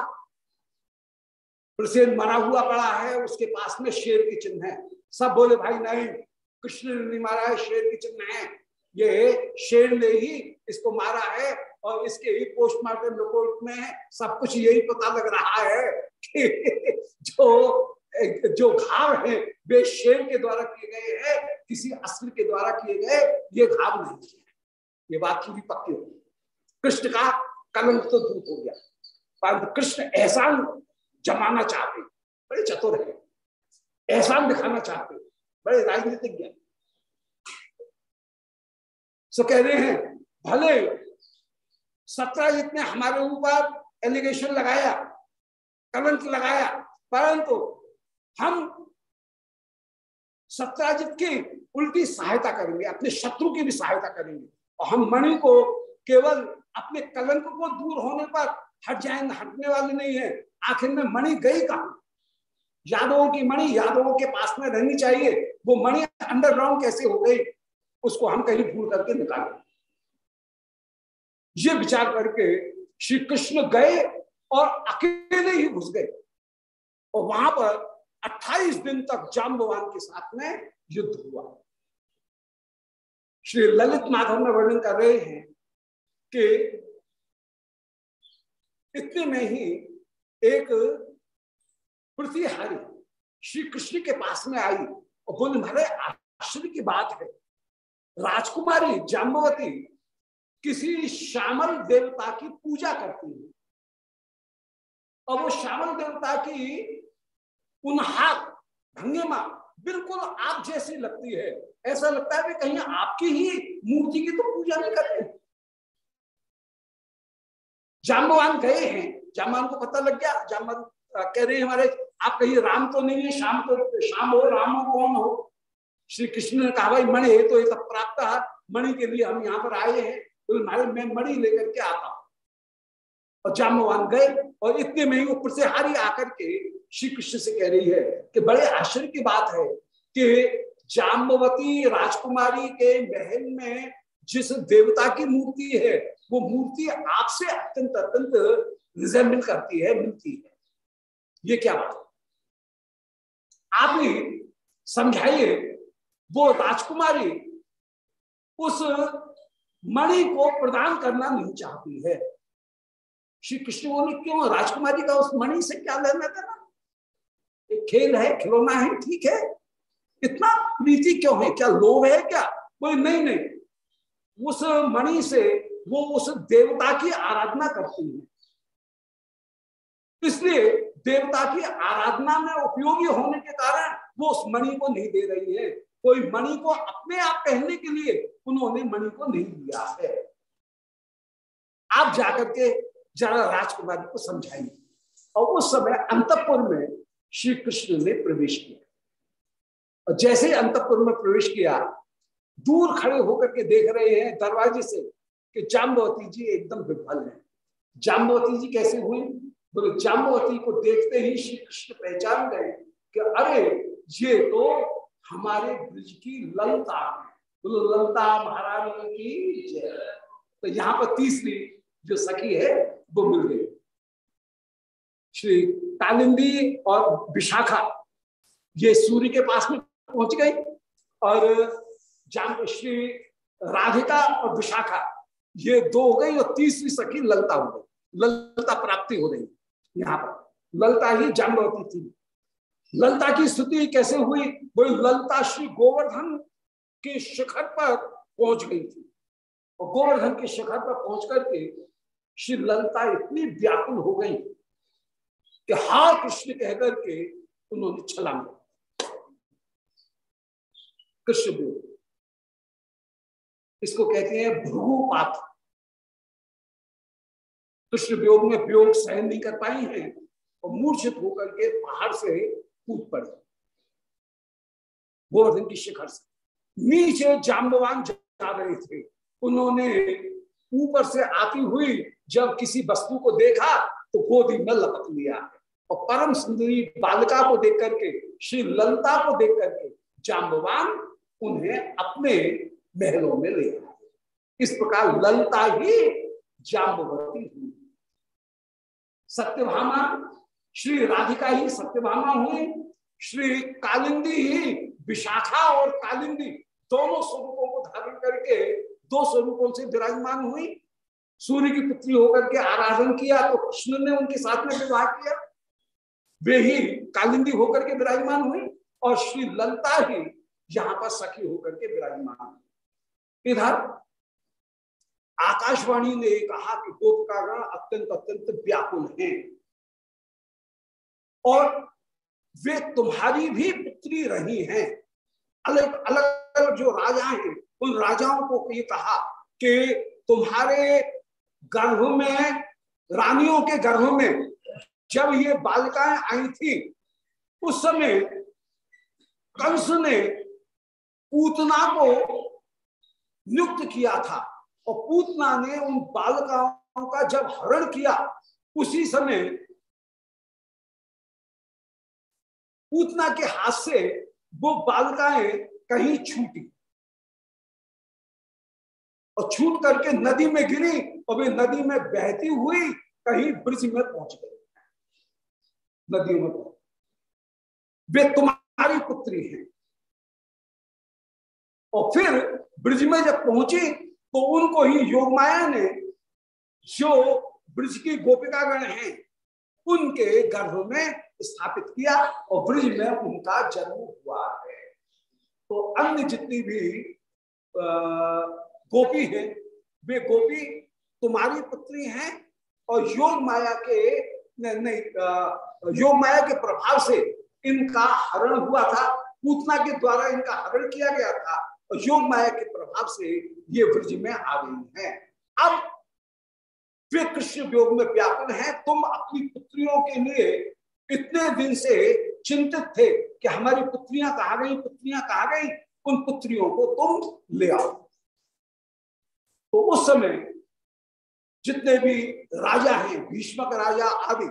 प्रसेन मरा हुआ पड़ा है, उसके पास में शेर के चिन्ह है। सब बोले, भाई नहीं, कृष्ण ने नहीं मारा है, शेर के चिन्ह है। ये शेर ने ही इसको मारा है और इसके ही पोस्टमार्टम रिपोर्ट में सब कुछ यही पता लग रहा है कि जो जो घाव है, वे शेर के द्वारा किए गए हैं, किसी अस्त्र के द्वारा किए गए, ये घाव नहीं है। ये बात पूरी पक्की होगी कृष्ण का कलंक तो दूर हो गया। परंतु कृष्ण एहसान जमाना चाहते, बड़े चतुर है। एहसान दिखाना चाहते, बड़े राजनीतिज्ञ सो कह रहे हैं, भले सत्रह ने हमारे ऊपर एलिगेशन लगाया कलंक लगाया, परंतु हम सत्राजित की उल्टी सहायता करेंगे, अपने शत्रु की भी सहायता करेंगे, और हम मणि को केवल अपने कलंक को दूर होने पर हट जाएँगे हटने वाले नहीं है। आखिर में मणि गई कहा? यादवों की मणि यादवों के पास में रहनी चाहिए। वो मणि अंडरग्राउंड कैसे हो गई? उसको हम कहीं भूल करके निकालें। ये विचार करके श्री कृष्ण गए और अकेले ही घुस गए। और वहाँ पर 28 दिन तक जाम्बवान के साथ में युद्ध हुआ। श्री ललित माधव में वर्णन कर रहे हैं कि इतने में ही एक प्रतिहारी श्री कृष्ण के पास में आई और बोले, महाराज, आश्चर्य की बात है। राजकुमारी जाम्बवती किसी श्यामल देवता की पूजा करती है। और वो श्यामल देवता की उन्हार भंगिमा बिल्कुल आप जैसी लगती है। ऐसा लगता है कि कहीं आपकी ही मूर्ति की तो पूजा नहीं करते। जाम्बवान गए हैं। जाम्बान को पता लग गया। जाम्बान कह रहे हमारे, आप कहीं राम तो नहीं है, शाम तो शाम हो, राम हो, कौन हो? श्री कृष्ण ने कहा, भाई, मणि तो ये सब प्राप्त है। मणि के लिए हम यहाँ पर आए हैं। तो मैं मणि लेकर के आता हूँ। और जामवान गए, और इतने में ही ऊपर से हारी आकर के श्री कृष्ण से कह रही है कि बड़े आश्चर्य की बात है कि जाम्बवती राजकुमारी के महल में जिस देवता की मूर्ति है, वो मूर्ति आपसे अत्यंत अत्यंत रिजेंबल करती है, मिलती है। ये क्या बात आप ही समझाइए, वो राजकुमारी उस मणि को प्रदान करना नहीं चाहती है। श्री कृष्ण बोले, क्यों? राजकुमारी का उस मणि से क्या लेना देना? एक खेल है, खिलौना है, ठीक है। इतना प्रीति क्यों है? क्या लोभ है क्या? कोई नहीं नहीं उस मणि से वो उस देवता की आराधना करती है। इसलिए देवता की आराधना में उपयोगी होने के कारण वो उस मणि को नहीं दे रही है। कोई मणि को अपने आप पहनने के लिए उन्होंने मणि को नहीं दिया है। आप जाकर के जरा राजकुमारी को समझाइए। और उस समय अंतपुर में श्री कृष्ण ने प्रवेश किया। और जैसे ही अंतपुर में प्रवेश किया दूर खड़े होकर के देख रहे हैं दरवाजे से कि जाम्बवती जी एकदम विफल है। जाम्बवती जी कैसे हुई? बोले जाम्बवती को देखते ही श्री कृष्ण पहचान गए कि अरे, ये तो हमारे ब्रिज की ललता बोलो, ललता महाराज की जय। तो यहाँ पर तीसरी जो सखी है, वो मिल गई। श्री कालिंदी और विशाखा, ये सूर्य के पास में पहुँच गई और जान श्री राधिका और विशाखा, ये दो हो गई और तीसरी सखी ललता हो गई। ललता प्राप्ति हो गई यहाँ पर। ललता ही जाम्बवती थी। ललता की स्थिति कैसे हुई? वो ललता श्री गोवर्धन के शिखर पर पहुँच गई थी। और गोवर्धन के शिखर पर पहुँच करके श्री ललता इतनी व्याकुल हो गई कि हा कृष्ण कहकर के उन्होंने छलांग कृष्ण इसको कहते हैं भृगुपात कृष्ण वियोग में वियोग सहन नहीं कर पाई हैं और मूर्छित होकर के पहाड़ से कूद पड़े। गोवर्धन की शिखर से। नीचे जाम्बवान जा रहे थे। उन्होंने ऊपर से आती हुई जब किसी वस्तु को देखा तो गोदी में लपक लिया। और परम सुंदरी बालिका को देख करके, श्री ललता को देख करके जाम्बवान उन्हें अपने महलों में ले इस प्रकार ललता ही जाम्बवती हुई। सत्यभामा, श्री राधिका ही सत्यभामा हुई, श्री कालिंदी ही विशाखा और कालिंदी दोनों स्वरूपों को धारण करके दो स्वरूपों से विराजमान हुई। सूर्य की पुत्री होकर के आराधन किया तो कृष्ण ने उनके साथ में विवाह किया। वे ही कालिंदी होकर के विराजमान हुई और श्री ललता ही यहाँ पर सखी होकर के विराजमान हुई। इधर आकाशवाणी ने कहा कि गोपकागण अत्यंत अत्यंत व्याकुल हैं। और वे तुम्हारी भी पुत्री रही हैं। अलग अलग जो राजा हैं, उन राजाओं को ये कहा कि तुम्हारे गर्भ में, रानियों के गर्भ में जब ये बालिकाएँ आई थी, उस समय कंस ने पूतना को नियुक्त किया था और पूतना ने उन बालिकाओं का जब हरण किया, उसी समय पूतना के हाथ से वो बालिकाएँ कहीं छूटी और छूट करके नदी में गिरी और वे नदी में बहती हुई कहीं ब्रिज में पहुँच गई। नदियों में पहुँच वे तुम्हारी पुत्री हैं। और फिर ब्रिज में जब पहुँची तो उनको ही योग माया ने, जो ब्रिज की गोपिकागण हैं, उनके गर्भ में स्थापित किया और ब्रिज में उनका जन्म हुआ है। तो अन्य जितनी भी गोपी है, वे गोपी तुम्हारी पुत्री हैं और योग माया के नहीं योग माया के प्रभाव से इनका हरण हुआ था। पूतना के द्वारा इनका हरण किया गया था। योग माया के प्रभाव से ये ब्रज में आ गई है। अब वे कृष्ण योग में व्यापन है। तुम अपनी पुत्रियों के लिए इतने दिन से चिंतित थे कि हमारी पुत्रियाँ कहा गई, पुत्रियाँ कहा गई? उन पुत्रियों को तुम ले आओ। तो उस समय जितने भी राजा हैं, भीष्मक राजा आदि,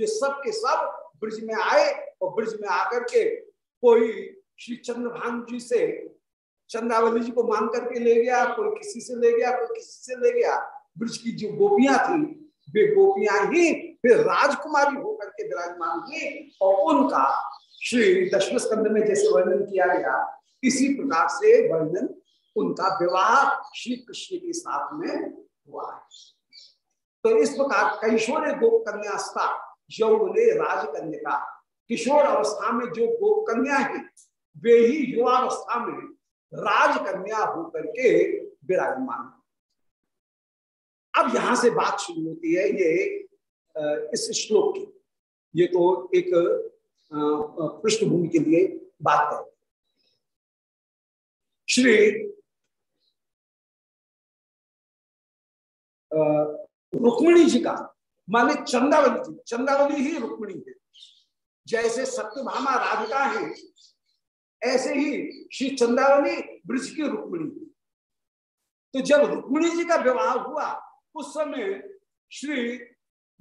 ये सब के सब ब्रिज में आए और ब्रिज में आकर के कोई श्री चंद्रभान जी से चंद्रावली जी को मांग करके ले गया, कोई किसी से ले गया, कोई किसी से ले गया। ब्रिज की जो गोपियाँ थी, वे गोपियाँ ही फिर राजकुमारी होकर के विराजमान हुई और उनका श्री दशम स्कंद में जैसे वर्णन किया गया, इसी प्रकार से वर्णन उनका विवाह श्री कृष्ण के साथ में हुआ है। तो इस प्रकार कैशोर गोप कन्यास्ता यौने राजकन्या किशोर अवस्था में जो गोप कन्या है, वे ही युवावस्था में राजकन्या होकर के विराजमान। अब यहाँ से बात शुरू होती है ये इस श्लोक की। ये तो एक पृष्ठभूमि के लिए बात है। श्री रुक्मिणी जी का, माने चंदावली जी, चंदावली ही रुक्मिणी है। जैसे सत्यभामा राधिका है ऐसे ही श्री चंदावली ब्रज की रुक्मिणी। तो जब रुक्मिणी जी का विवाह हुआ, उस समय श्री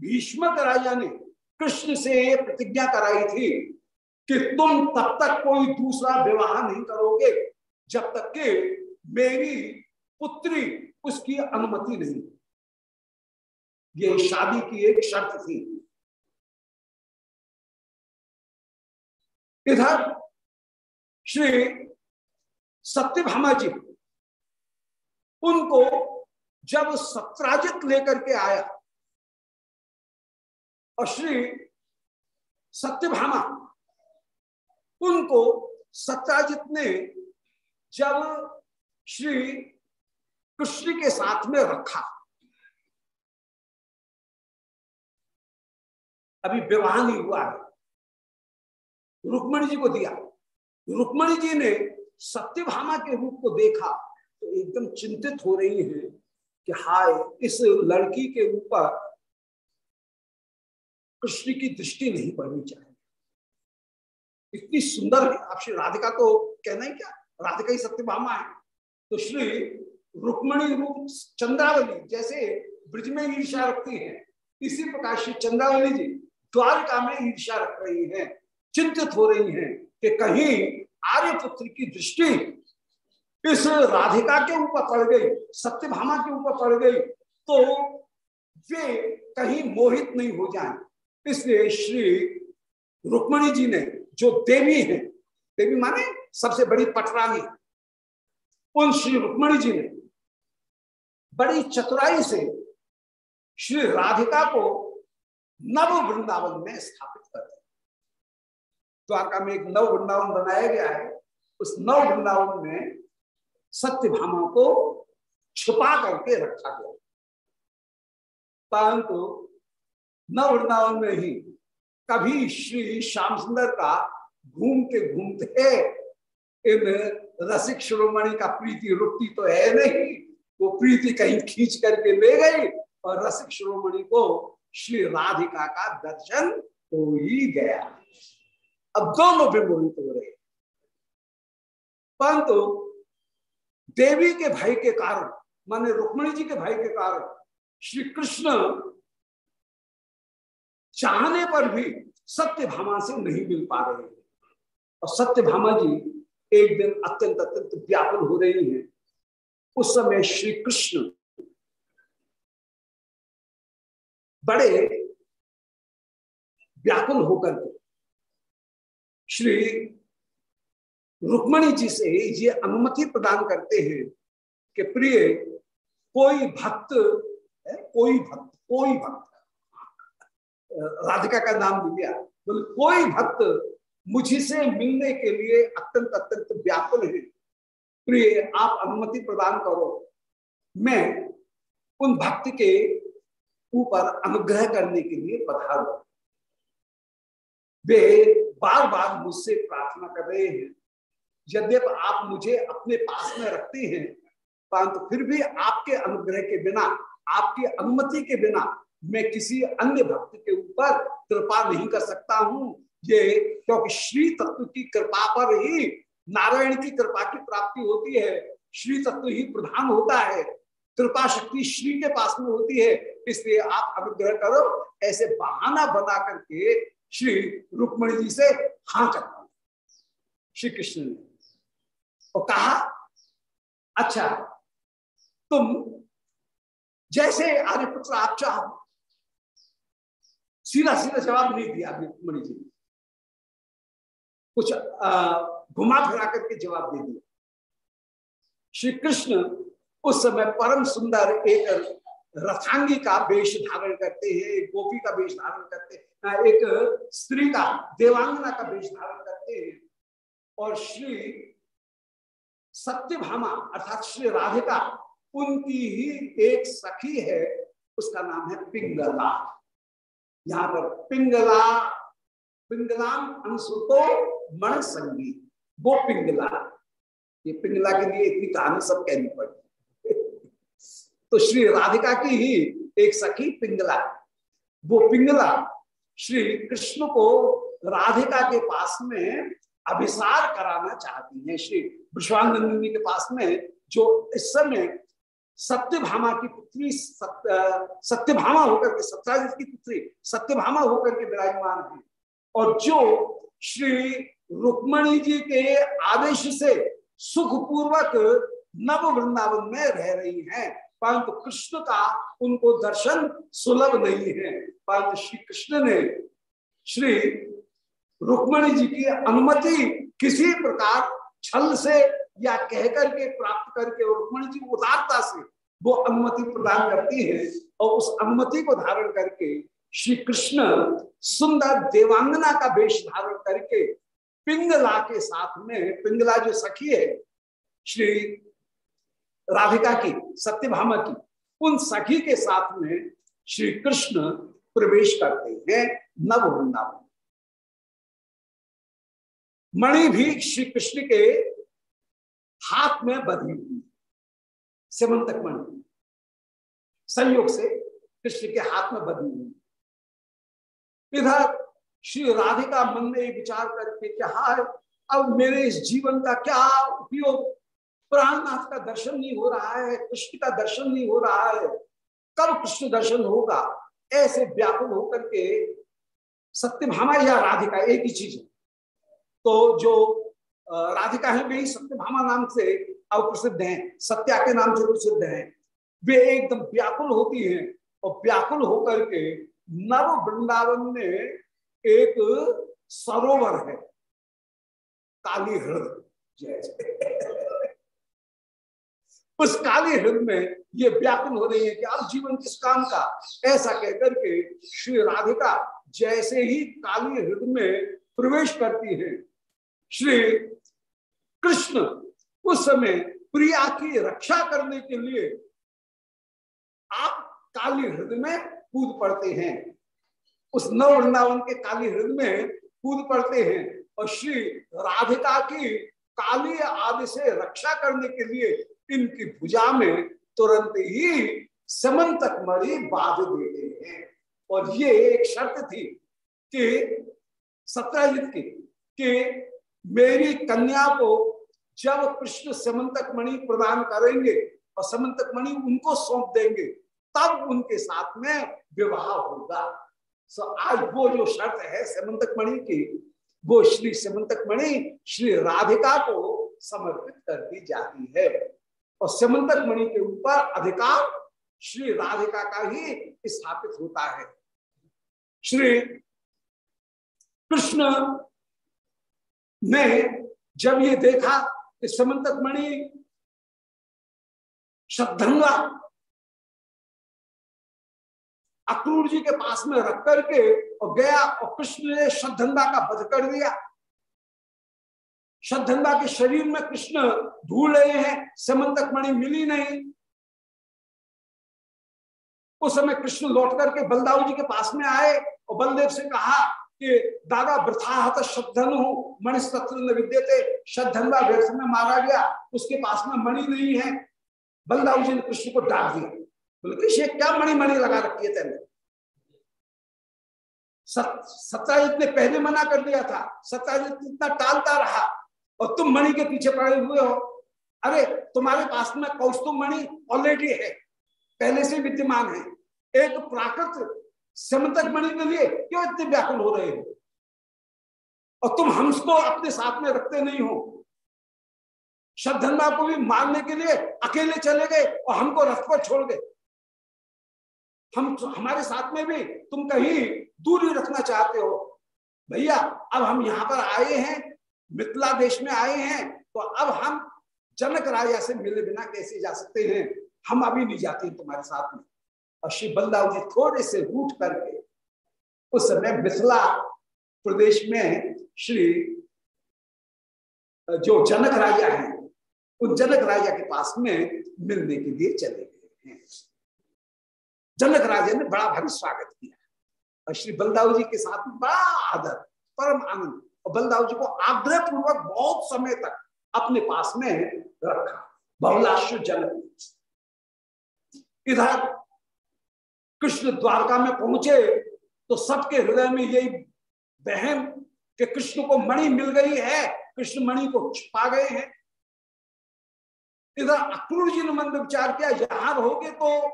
भीष्मक राजा ने कृष्ण से प्रतिज्ञा कराई थी कि तुम तब तक कोई दूसरा विवाह नहीं करोगे, जब तक कि मेरी पुत्री उसकी अनुमति नहीं। ये शादी की एक शर्त थी। इधर श्री सत्यभामा जी उनको जब सत्राजित लेकर के आया और श्री सत्यभामा उनको सत्राजित ने जब श्री कृष्ण के साथ में रखा। अभी विवाह नहीं हुआ है। रुक्मणी जी को दिया। रुक्मणी जी ने सत्यभामा के रूप को देखा तो एकदम चिंतित हो रही है कि हाय, इस लड़की के ऊपर कृष्ण की दृष्टि नहीं पड़नी चाहिए। इतनी सुंदर आप श्री राधिका तो कहना ही क्या? राधिका ही सत्यभामा है। तो श्री रुक्मणी रूप चंद्रावली जैसे ब्रिज में ईर्षा रखती है, इसी प्रकार श्री चंद्रावली जी द्वारका में ईर्षा रख रही है, चिंतित हो रही हैं। कि कहीं आर्यपुत्र की दृष्टि इस राधिका के ऊपर पड़ गई, सत्यभामा के ऊपर पड़ गई तो वे कहीं मोहित नहीं हो जाए। इसलिए श्री रुक्मणी जी ने, जो देवी है, देवी माने सबसे बड़ी पटरानी, उन श्री रुक्मणी जी ने बड़ी चतुराई से श्री राधिका को नव वृंदावन में स्थापित कर दिया। द्वारका में एक नव वृंदावन बनाया गया है। उस नव वृंदावन में सत्य भामा को छुपा करके रखा गया। परंतु नव वृंदावन में ही कभी श्री श्याम सुंदर का घूमते घूमते इन रसिक शिरोमणि का प्रीति रुकती तो है नहीं। वो प्रीति कहीं खींच करके ले गई और रसिक शिरोमणि को श्री राधिका का दर्शन हो ही गया। अब दोनों विमोहित हो रहे परंतु देवी के भाई के कारण, माने रुक्मणी जी के भाई के कारण श्री कृष्ण चाहने पर भी सत्य भामा से नहीं मिल पा रहे हैं। और सत्य भामा जी एक दिन अत्यंत अत्यंत व्याकुल हो रही हैं। उस समय श्री कृष्ण बड़े व्याकुल होकर के श्री रुक्मणी जी से ये अनुमति प्रदान करते हैं कि प्रिय, कोई भक्त कोई भक्त कोई भक्त। राधिका का नाम लिया। बोले तो कोई भक्त मुझी से मिलने के लिए अत्यंत अत्यंत व्याकुल है। प्रिय, आप अनुमति प्रदान करो। मैं उन भक्त के ऊपर अनुग्रह करने के लिए पधारू। वे बार बार मुझसे प्रार्थना कर रहे हैं। यद्यप आप मुझे अपने पास में रखते हैं, परंतु फिर भी आपके अनुग्रह के बिना, आपकी अनुमति के बिना मैं किसी अन्य भक्त के ऊपर कृपा नहीं कर सकता हूँ। ये क्योंकि श्री तत्व की कृपा पर ही नारायण की कृपा की प्राप्ति होती है। श्री तत्व ही प्रधान होता है। कृपा शक्ति श्री के पास में होती है। इसलिए आप अनुग्रह करो। ऐसे बहाना बना करके श्री रुक्मणी जी से हाँ करता श्री कृष्ण ने और कहा अच्छा तुम जैसे आर्यपुत्र आप चाहो। सीधा सीधा जवाब नहीं दिया रुक्मणी जी ने। कुछ घुमा फिरा करके जवाब दे दिया। श्री कृष्ण उस समय परम सुंदर एक रथांगी का वेश धारण करते हैं, गोपी का वेश धारण करते हैं। एक स्त्री का देवांगना का वेश धारण करते हैं। और श्री सत्यभामा, अर्थात श्री राधिका, उनकी ही एक सखी है, उसका नाम है पिंगला। यहाँ पर पिंगला पिंगलाम अंशुतो मण संगी, वो पिंगला। ये पिंगला के लिए इतनी कहानी सब कहनी पड़ी तो श्री राधिका की ही एक सखी पिंगला, वो पिंगला श्री कृष्ण को राधिका के पास में अभिसार कराना चाहती है। श्री विश्वानंदिनी के पास में जो इस समय सत्यभामा की पुत्री सत्य सत्यभामा होकर के सत्याजित की पुत्री, सत्यभामा होकर के विराजमान है। और जो श्री रुक्मणी जी के आदेश से सुखपूर्वक नव वृंदावन में रह रही हैं, परंतु कृष्ण का उनको दर्शन सुलभ नहीं है। परंतु श्री कृष्ण ने श्री रुक्मणी जी की अनुमति किसी प्रकार छल से या कह करके, प्राप्त करके रुक्मणी जी उदारता से वो अनुमति प्रदान करती है और उस अनुमति को धारण करके श्री कृष्ण सुंदर देवांगना का वेश धारण करके पिंगला के साथ में, पिंगला जो सखी है, श्री राधिका की, सत्यभामा की उन सखी के साथ में श्री कृष्ण प्रवेश करते हैं, नव वृंदावन। मणि भी श्री कृष्ण के हाथ में बधी हुई सिमंतक मणि। संयोग से कृष्ण के हाथ में बधी हुई इधर श्री राधिका मन में विचार करके क्या अब मेरे इस जीवन का क्या उपयोग प्राणनाथ का दर्शन नहीं हो रहा है, कृष्ण का दर्शन नहीं हो रहा है। कब कृष्ण दर्शन होगा, ऐसे व्याकुल होकर के सत्यभामा या राधिका एक ही चीज़ है। तो जो राधिका है, वे सत्यभामा नाम से अब प्रसिद्ध हैं, सत्या के नाम से प्रसिद्ध हैं। वे एकदम व्याकुल होती हैं और व्याकुल होकर के नव वृंदावन में एक सरोवर है, काली हृदय। जय। उस काली हृदय में ये व्याकुल हो रही है कि अब जीवन किस काम का? ऐसा कहकर के श्री राधिका जैसे ही काली हृदय में प्रवेश करती है, श्री कृष्ण उस समय प्रिया की रक्षा करने के लिए आप काली हृदय में कूद पड़ते हैं। उस नव वृंदावन के काली हृदय में कूद पड़ते हैं और श्री राधिका की काली आदि से रक्षा करने के लिए इनकी भुजा में तुरंत ही समन्तक मणि बाँध देते हैं। और ये एक शर्त थी कि सत्यजित की, कि मेरी कन्या को जब कृष्ण समन्तक मणि प्रदान करेंगे और समन्तक मणि उनको सौंप देंगे, तब उनके साथ में विवाह होगा। सो आज वो जो शर्त है समन्तक मणि की, वो श्री समन्तक मणि श्री राधिका को समर्पित कर दी जाती है। और समंतक मणि के ऊपर अधिकार श्री राधिका का ही स्थापित होता है। श्री कृष्ण ने जब ये देखा कि समंतक मणि श्रद्धंगा अक्रूर जी के पास में रख करके और गया और कृष्ण ने श्रद्धंगा का वध कर दिया। श्रद्धंगा के शरीर में कृष्ण ढूंढ रहे हैं, समंतक मणि मिली नहीं। उस समय कृष्ण लौट करके बलदाऊ जी के पास में आए और बलदेव से कहा कि, दादा वृथा श्रद्धन हो, मणि न विद्यते श्रद्धंगा व्यर्थ में मारा गया, उसके पास में मणि नहीं है। बलदाऊ जी ने कृष्ण को डांट दिया। बोले, कृष्ण क्या मणि मणि लगा रखी है तेने? सत्याजित ने पहले मना कर दिया था। सत्याजित इतना टालता रहा। और तुम मणि के पीछे पड़े हुए हो। अरे, तुम्हारे पास में कौस्तुम मणि ऑलरेडी है। पहले से विद्यमान है। एक प्राकृत समतक मणि के लिए क्यों इतने व्याकुल हो रहे हो? और तुम हमको अपने साथ में रखते नहीं हो। श्रद्धंगा को भी मारने के लिए अकेले चले गए और हमको रथ पर छोड़ गए। हम हमारे साथ में भी तुम कहीं दूरी रखना चाहते हो। भैया, अब हम यहाँ पर आए हैं मिथिला देश में आए हैं तो अब हम जनक राजा से मिले बिना कैसे जा सकते हैं? हम अभी नहीं जाते तुम्हारे साथ में। और श्री बलदाव जी थोड़े से रूट करके उस समय मिथिला प्रदेश में श्री जो जनक राजा हैं, उन जनक राजा के पास में मिलने के लिए चले गए हैं। जनक राजा ने बड़ा भारी स्वागत किया। और श्री बलदाव जी के साथ बड़ा आदर, परम आनंद और जी को आग्रह पूर्वक बहुत समय तक अपने पास में रखा। बहुलाश्व जनक इधर कृष्ण द्वारका में पहुँचे तो सबके हृदय में यही बहम कि कृष्ण को मणि मिल गई है, कृष्ण मणि को छुपा गए हैं। इधर अक्रूर जी ने मन में विचार किया, यहाँ रहोगे तो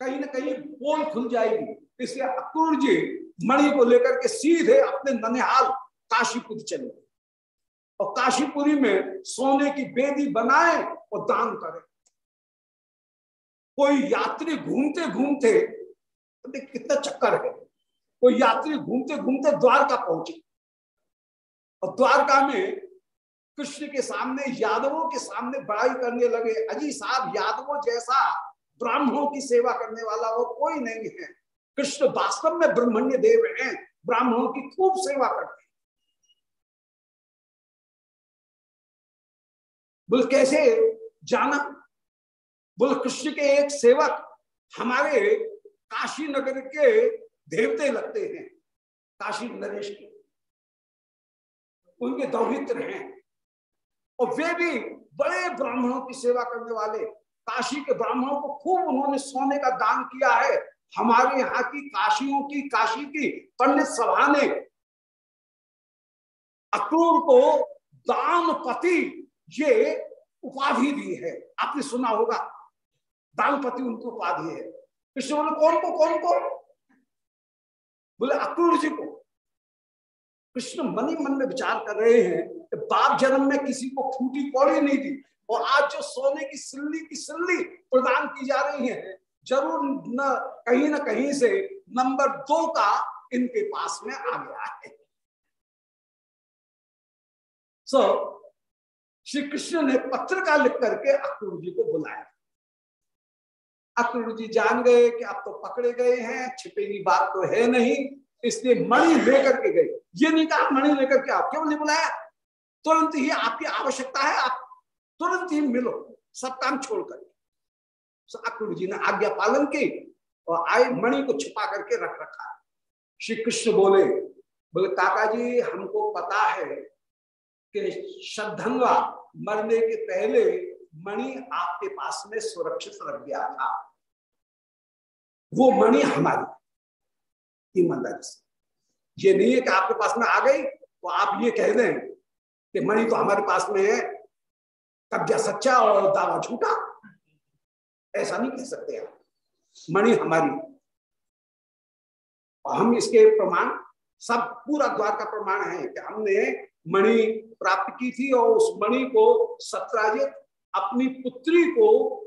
कहीं ना कहीं पोल खुल जाएगी। इसलिए अक्रूर जी मणि को लेकर के सीधे अपने ननिहाल काशीपुर चले। और काशीपुरी में सोने की बेदी बनाए और दान करें। कोई यात्री घूमते घूमते कितना चक्कर है। कोई यात्री घूमते घूमते द्वारका पहुँचे। और द्वारका में कृष्ण के सामने, यादवों के सामने बड़ाई करने लगे। अजी साहब, यादवों जैसा ब्राह्मणों की सेवा करने वाला वो कोई नहीं है। कृष्ण वास्तव में ब्रह्मण्य देव हैं। ब्राह्मणों की खूब सेवा करते बोल, कैसे? जाना। बोल, कृष्ण के एक सेवक हमारे काशी नगर के देवते लगते हैं, काशी नरेश के। उनके दौहित्र हैं। और वे भी बड़े ब्राह्मणों की सेवा करने वाले। काशी के ब्राह्मणों को खूब उन्होंने सोने का दान किया है। हमारे यहाँ की काशियों की, काशी की पंडित सभा ने अक्रूर को दानपति ये उपाधि दी है। आपने सुना होगा दानपति उनको उपाधि है। कृष्ण बोले कौन को कौन को? बोले अक्रूर जी को। कृष्ण मनी मन में विचार कर रहे हैं कि बाप जन्म में किसी को फूटी पौड़ी नहीं दी और आज जो सोने की सिल्ली की सिल्ली प्रदान की जा रही है ज़रूर न कहीं ना कहीं से नंबर दो का इनके पास में आ गया है। सो so, श्री कृष्ण ने पत्र का लिख करके अक्रूर जी को बुलाया। अक्रूर जी जान गए कि अब तो पकड़े गए हैं छिपेगी बात तो है नहीं, इसलिए मणि लेकर के गए। ये नहीं कहा मणि लेकर के आप क्यों नहीं बुलाया? तुरंत ही आपकी आवश्यकता है, आप तुरंत ही मिलो, सब काम छोड़ कर। अक्रूर जी ने आज्ञा पालन की और आए, मणि को छुपा करके रख रखा। श्री कृष्ण बोले बोले, काका जी, हमको पता है कि श्रद्धंगा मरने के पहले मणि आपके पास में सुरक्षित रख गया था। वो मणि हमारी ईमानदारी से। ये नहीं है कि आपके पास में आ गई तो आप ये कह दें कि मणि तो हमारे पास में है। कब्जा सच्चा और दावा झूठा। ऐसा नहीं कह सकते आप। मणि हमारी। हम इसके प्रमाण, सब पूरा द्वार का प्रमाण है कि हमने मणि प्राप्त की थी और उस मणि को सत्राजित अपनी पुत्री को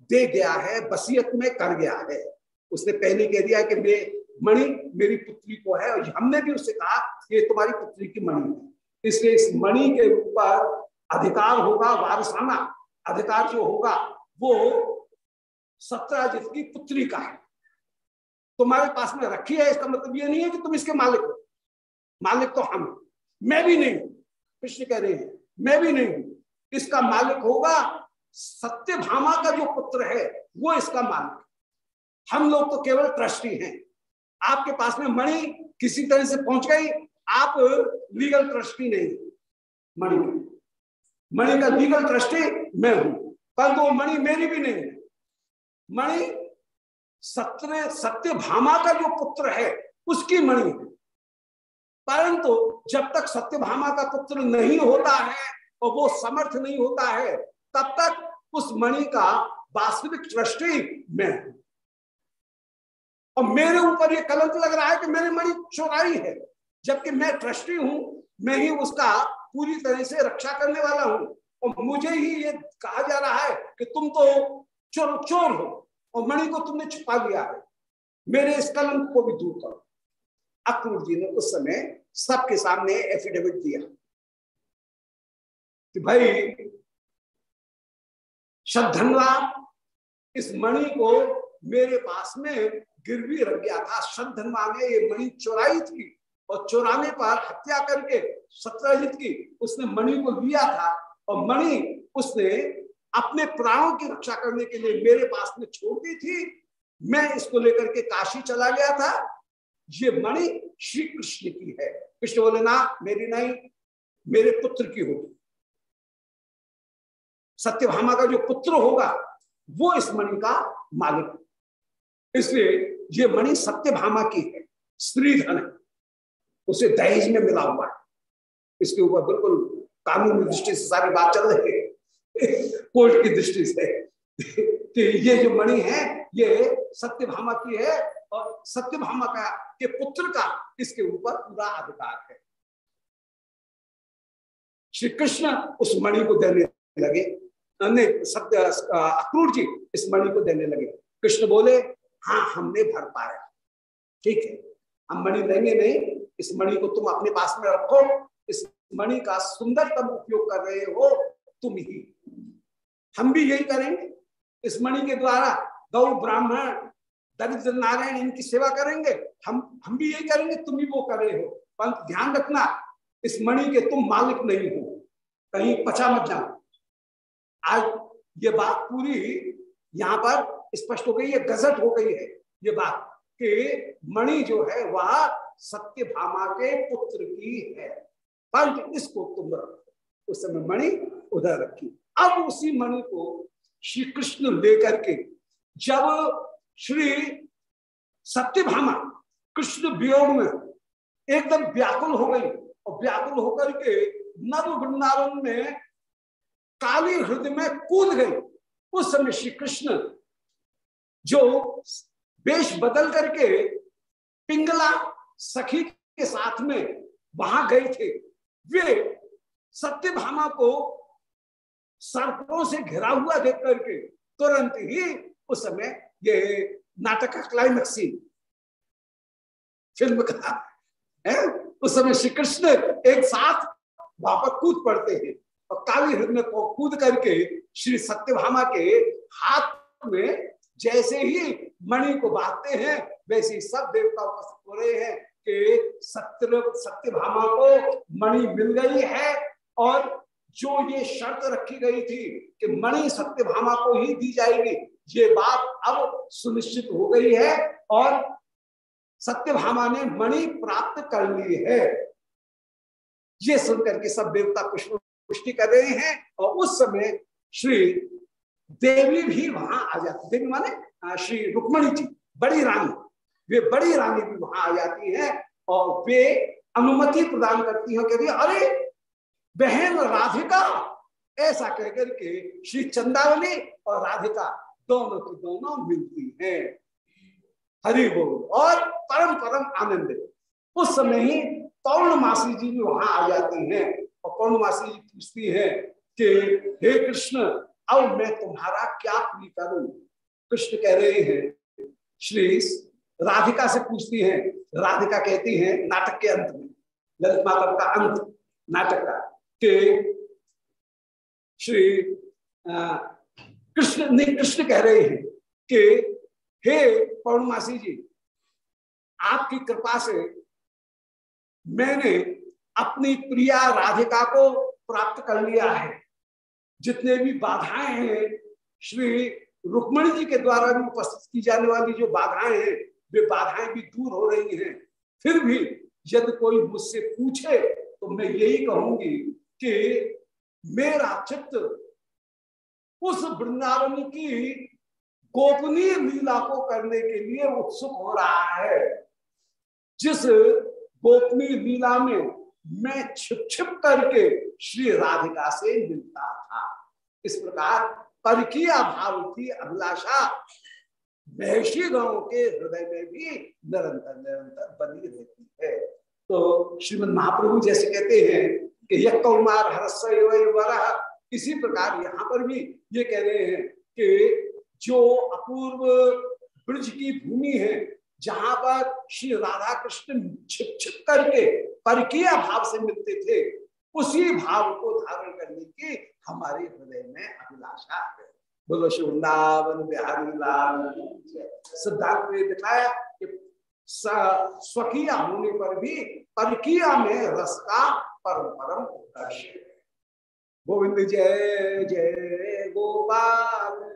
दे गया है, बसियत में कर गया है। उसने पहले कह दिया कि मैं, मणि मेरी पुत्री को है और हमने भी उससे कहा कि तुम्हारी पुत्री की मणि है। इसलिए इस मणि के ऊपर अधिकार होगा, वारसाना अधिकार जो होगा, वो सत्राजित की पुत्री का है। तुम्हारे पास में रखी है, इसका मतलब ये नहीं है कि तुम इसके मालिक हो। मालिक तो हम मैं भी नहीं कृष्ण कह रहे हैं, मैं भी नहीं हूँ। इसका मालिक होगा सत्य भामा का जो पुत्र है, वो इसका मालिक हम लोग तो केवल ट्रस्टी हैं। आपके पास में मणि किसी तरह से पहुँच गई, आप लीगल ट्रस्टी नहीं मणि मणि का लीगल ट्रस्टी मैं हूँ, पर वो मणि मेरी भी नहीं है। मणि सत्य सत्य भामा का जो पुत्र है, उसकी मणि है। परंतु जब तक सत्यभामा का पुत्र नहीं होता है और वो समर्थ नहीं होता है, तब तक उस मणि का वास्तविक दृष्टि मैं और मेरे ऊपर ये कलंक लग रहा है कि मैंने मणि चुराई है, जबकि मैं ट्रस्टी हूँ, मैं ही उसका पूरी तरह से रक्षा करने वाला हूँ। और मुझे ही ये कहा जा रहा है कि तुम तो चोर चोर हो, और मणि को तुमने छुपा लिया है। मेरे इस कलंक को भी दूर करो। अक्रूर जी ने उस समय सबके सामने एफिडेविट दिया। कि भाई श्रद्धनवा इस मणि को मेरे पास में गिरवी रख गया था। श्रद्धनवा ने ये मणि चुराई थी और चुराने पर हत्या करके सत्रहित की। उसने मणि को लिया था और मणि उसने अपने प्राणों की रक्षा करने के लिए मेरे पास में छोड़ दी थी। मैं इसको लेकर के काशी चला गया था। ये मणि श्री कृष्ण की है। कृष्ण बोले, ना, मेरी नहीं, मेरे पुत्र की होगी। सत्यभामा का जो पुत्र होगा, वो इस मणि का मालिक इसलिए ये मणि सत्यभामा की है। स्त्री धन है। उसे दहेज में मिला हुआ है। इसके ऊपर बिल्कुल कानूनी दृष्टि से सारी बात चल रही है। कोर्ट की दृष्टि से। कि ये जो मणि है, ये सत्यभामा की है और सत्यभामा का, के पुत्र का इसके ऊपर पूरा अधिकार है। श्री कृष्ण उस मणि को देने लगे। सत्य अक्रूर जी इस मणि को देने लगे। कृष्ण बोले हाँ हमने भर पाया। ठीक है, हम मणि देंगे नहीं। इस मणि को तुम अपने पास में रखो। इस मणि का सुंदरतम उपयोग कर रहे हो तुम ही। हम भी यही करेंगे। इस मणि के द्वारा गौ ब्राह्मण दरिद्र नारायण इनकी सेवा करेंगे। हम हम भी यही करेंगे, तुम भी वो कर रहे हो। परंतु ध्यान रखना, इस मणि के तुम मालिक नहीं हो। कहीं पचा मत जाओ आज ये बात पूरी यहाँ पर स्पष्ट हो गई है, गजट हो गई है ये बात कि मणि जो है, वह सत्य भामा के पुत्र की है। पर इसको तुम रखो। उस समय मणि उधर रखी। अब उसी मणि को श्री कृष्ण लेकर के जब श्री सत्यभामा कृष्ण वियोग में एकदम व्याकुल हो गई और व्याकुल होकर के नव वृंदावन में काली हृदय में कूद गई। उस समय श्री कृष्ण जो वेश बदल करके पिंगला सखी के साथ में वहाँ गए थे, वे सत्यभामा को सर्पों से घिरा हुआ देख करके तुरंत ही उस समय ये नाटक का क्लाइमेक्स सीन फ़िल्म का, है? उस समय श्री कृष्ण एक साथ वहाँ पर कूद पड़ते हैं और काली हृदय को कूद करके श्री सत्यभामा के हाथ में जैसे ही मणि को बांधते हैं, वैसे ही सब देवता उपस्थित हो रहे हैं कि सत्य, सत्यभामा को मणि मिल गई है और जो ये शर्त रखी गई थी कि मणि सत्यभामा को ही दी जाएगी ये बात अब सुनिश्चित हो गई है और सत्यभामा ने मणि प्राप्त कर ली है। ये सुनकर के सब देवता पुष्प पुष्टि कर रहे हैं और उस समय श्री देवी भी वहाँ आ जाती। देवी माने श्री रुक्मणी जी, बड़ी रानी। वे बड़ी रानी भी वहाँ आ जाती है और वे अनुमति प्रदान करती है, कहती अरे, बहन राधिका, ऐसा कहकर के श्री चंदावली और राधिका दोनों की दोनों मिलती हैं। हरि बोल। और परम परम आनंद। उस समय ही पौर्णमासी जी भी वहाँ आ जाती हैं और पौर्णमासी जी पूछती है कि, हे कृष्ण, अब मैं तुम्हारा क्या प्री करूँ? कृष्ण कह रहे हैं, श्री राधिका से पूछती हैं। राधिका कहती हैं नाटक के अंत में, ललित माता का अंत नाटक का, कि श्री कृष्ण ने कृष्ण कह रहे हैं कि, हे पौर्णमासी जी, आपकी कृपा से मैंने अपनी प्रिया राधिका को प्राप्त कर लिया है। जितने भी बाधाएँ हैं, श्री रुक्मणी जी के द्वारा भी उपस्थित की जाने वाली जो बाधाएँ हैं, वे बाधाएँ भी दूर हो रही हैं। फिर भी यदि कोई मुझसे पूछे तो मैं यही कहूँगी कि मेरा चित्त उस वृंदावन की गोपनीय लीला को करने के लिए उत्सुक हो रहा है। जिस गोपनीय लीला में मैं छिप छिप करके श्री राधिका से मिलता था, इस प्रकार परकीय भाव की अभिलाषा महर्षि गाँव के हृदय में भी निरंतर निरंतर बनी रहती है। तो श्रीमद महाप्रभु जैसे कहते हैं कि यह कौमार हरस इसी प्रकार यहाँ पर भी ये कह रहे हैं कि जो अपूर्व ब्रज की भूमि है, जहाँ पर श्री राधा कृष्ण छिप छिप करके परकीय भाव से मिलते थे, उसी भाव को धारण करने की हमारे हृदय में अभिलाषा है। बोलो शिवृंदावन बिहारी लाल सिद्धांत ने दिखाया कि स्वकीय होने पर भी परकिया में रस का परम परम दर्शन। गोविंद जय जय गोपाल।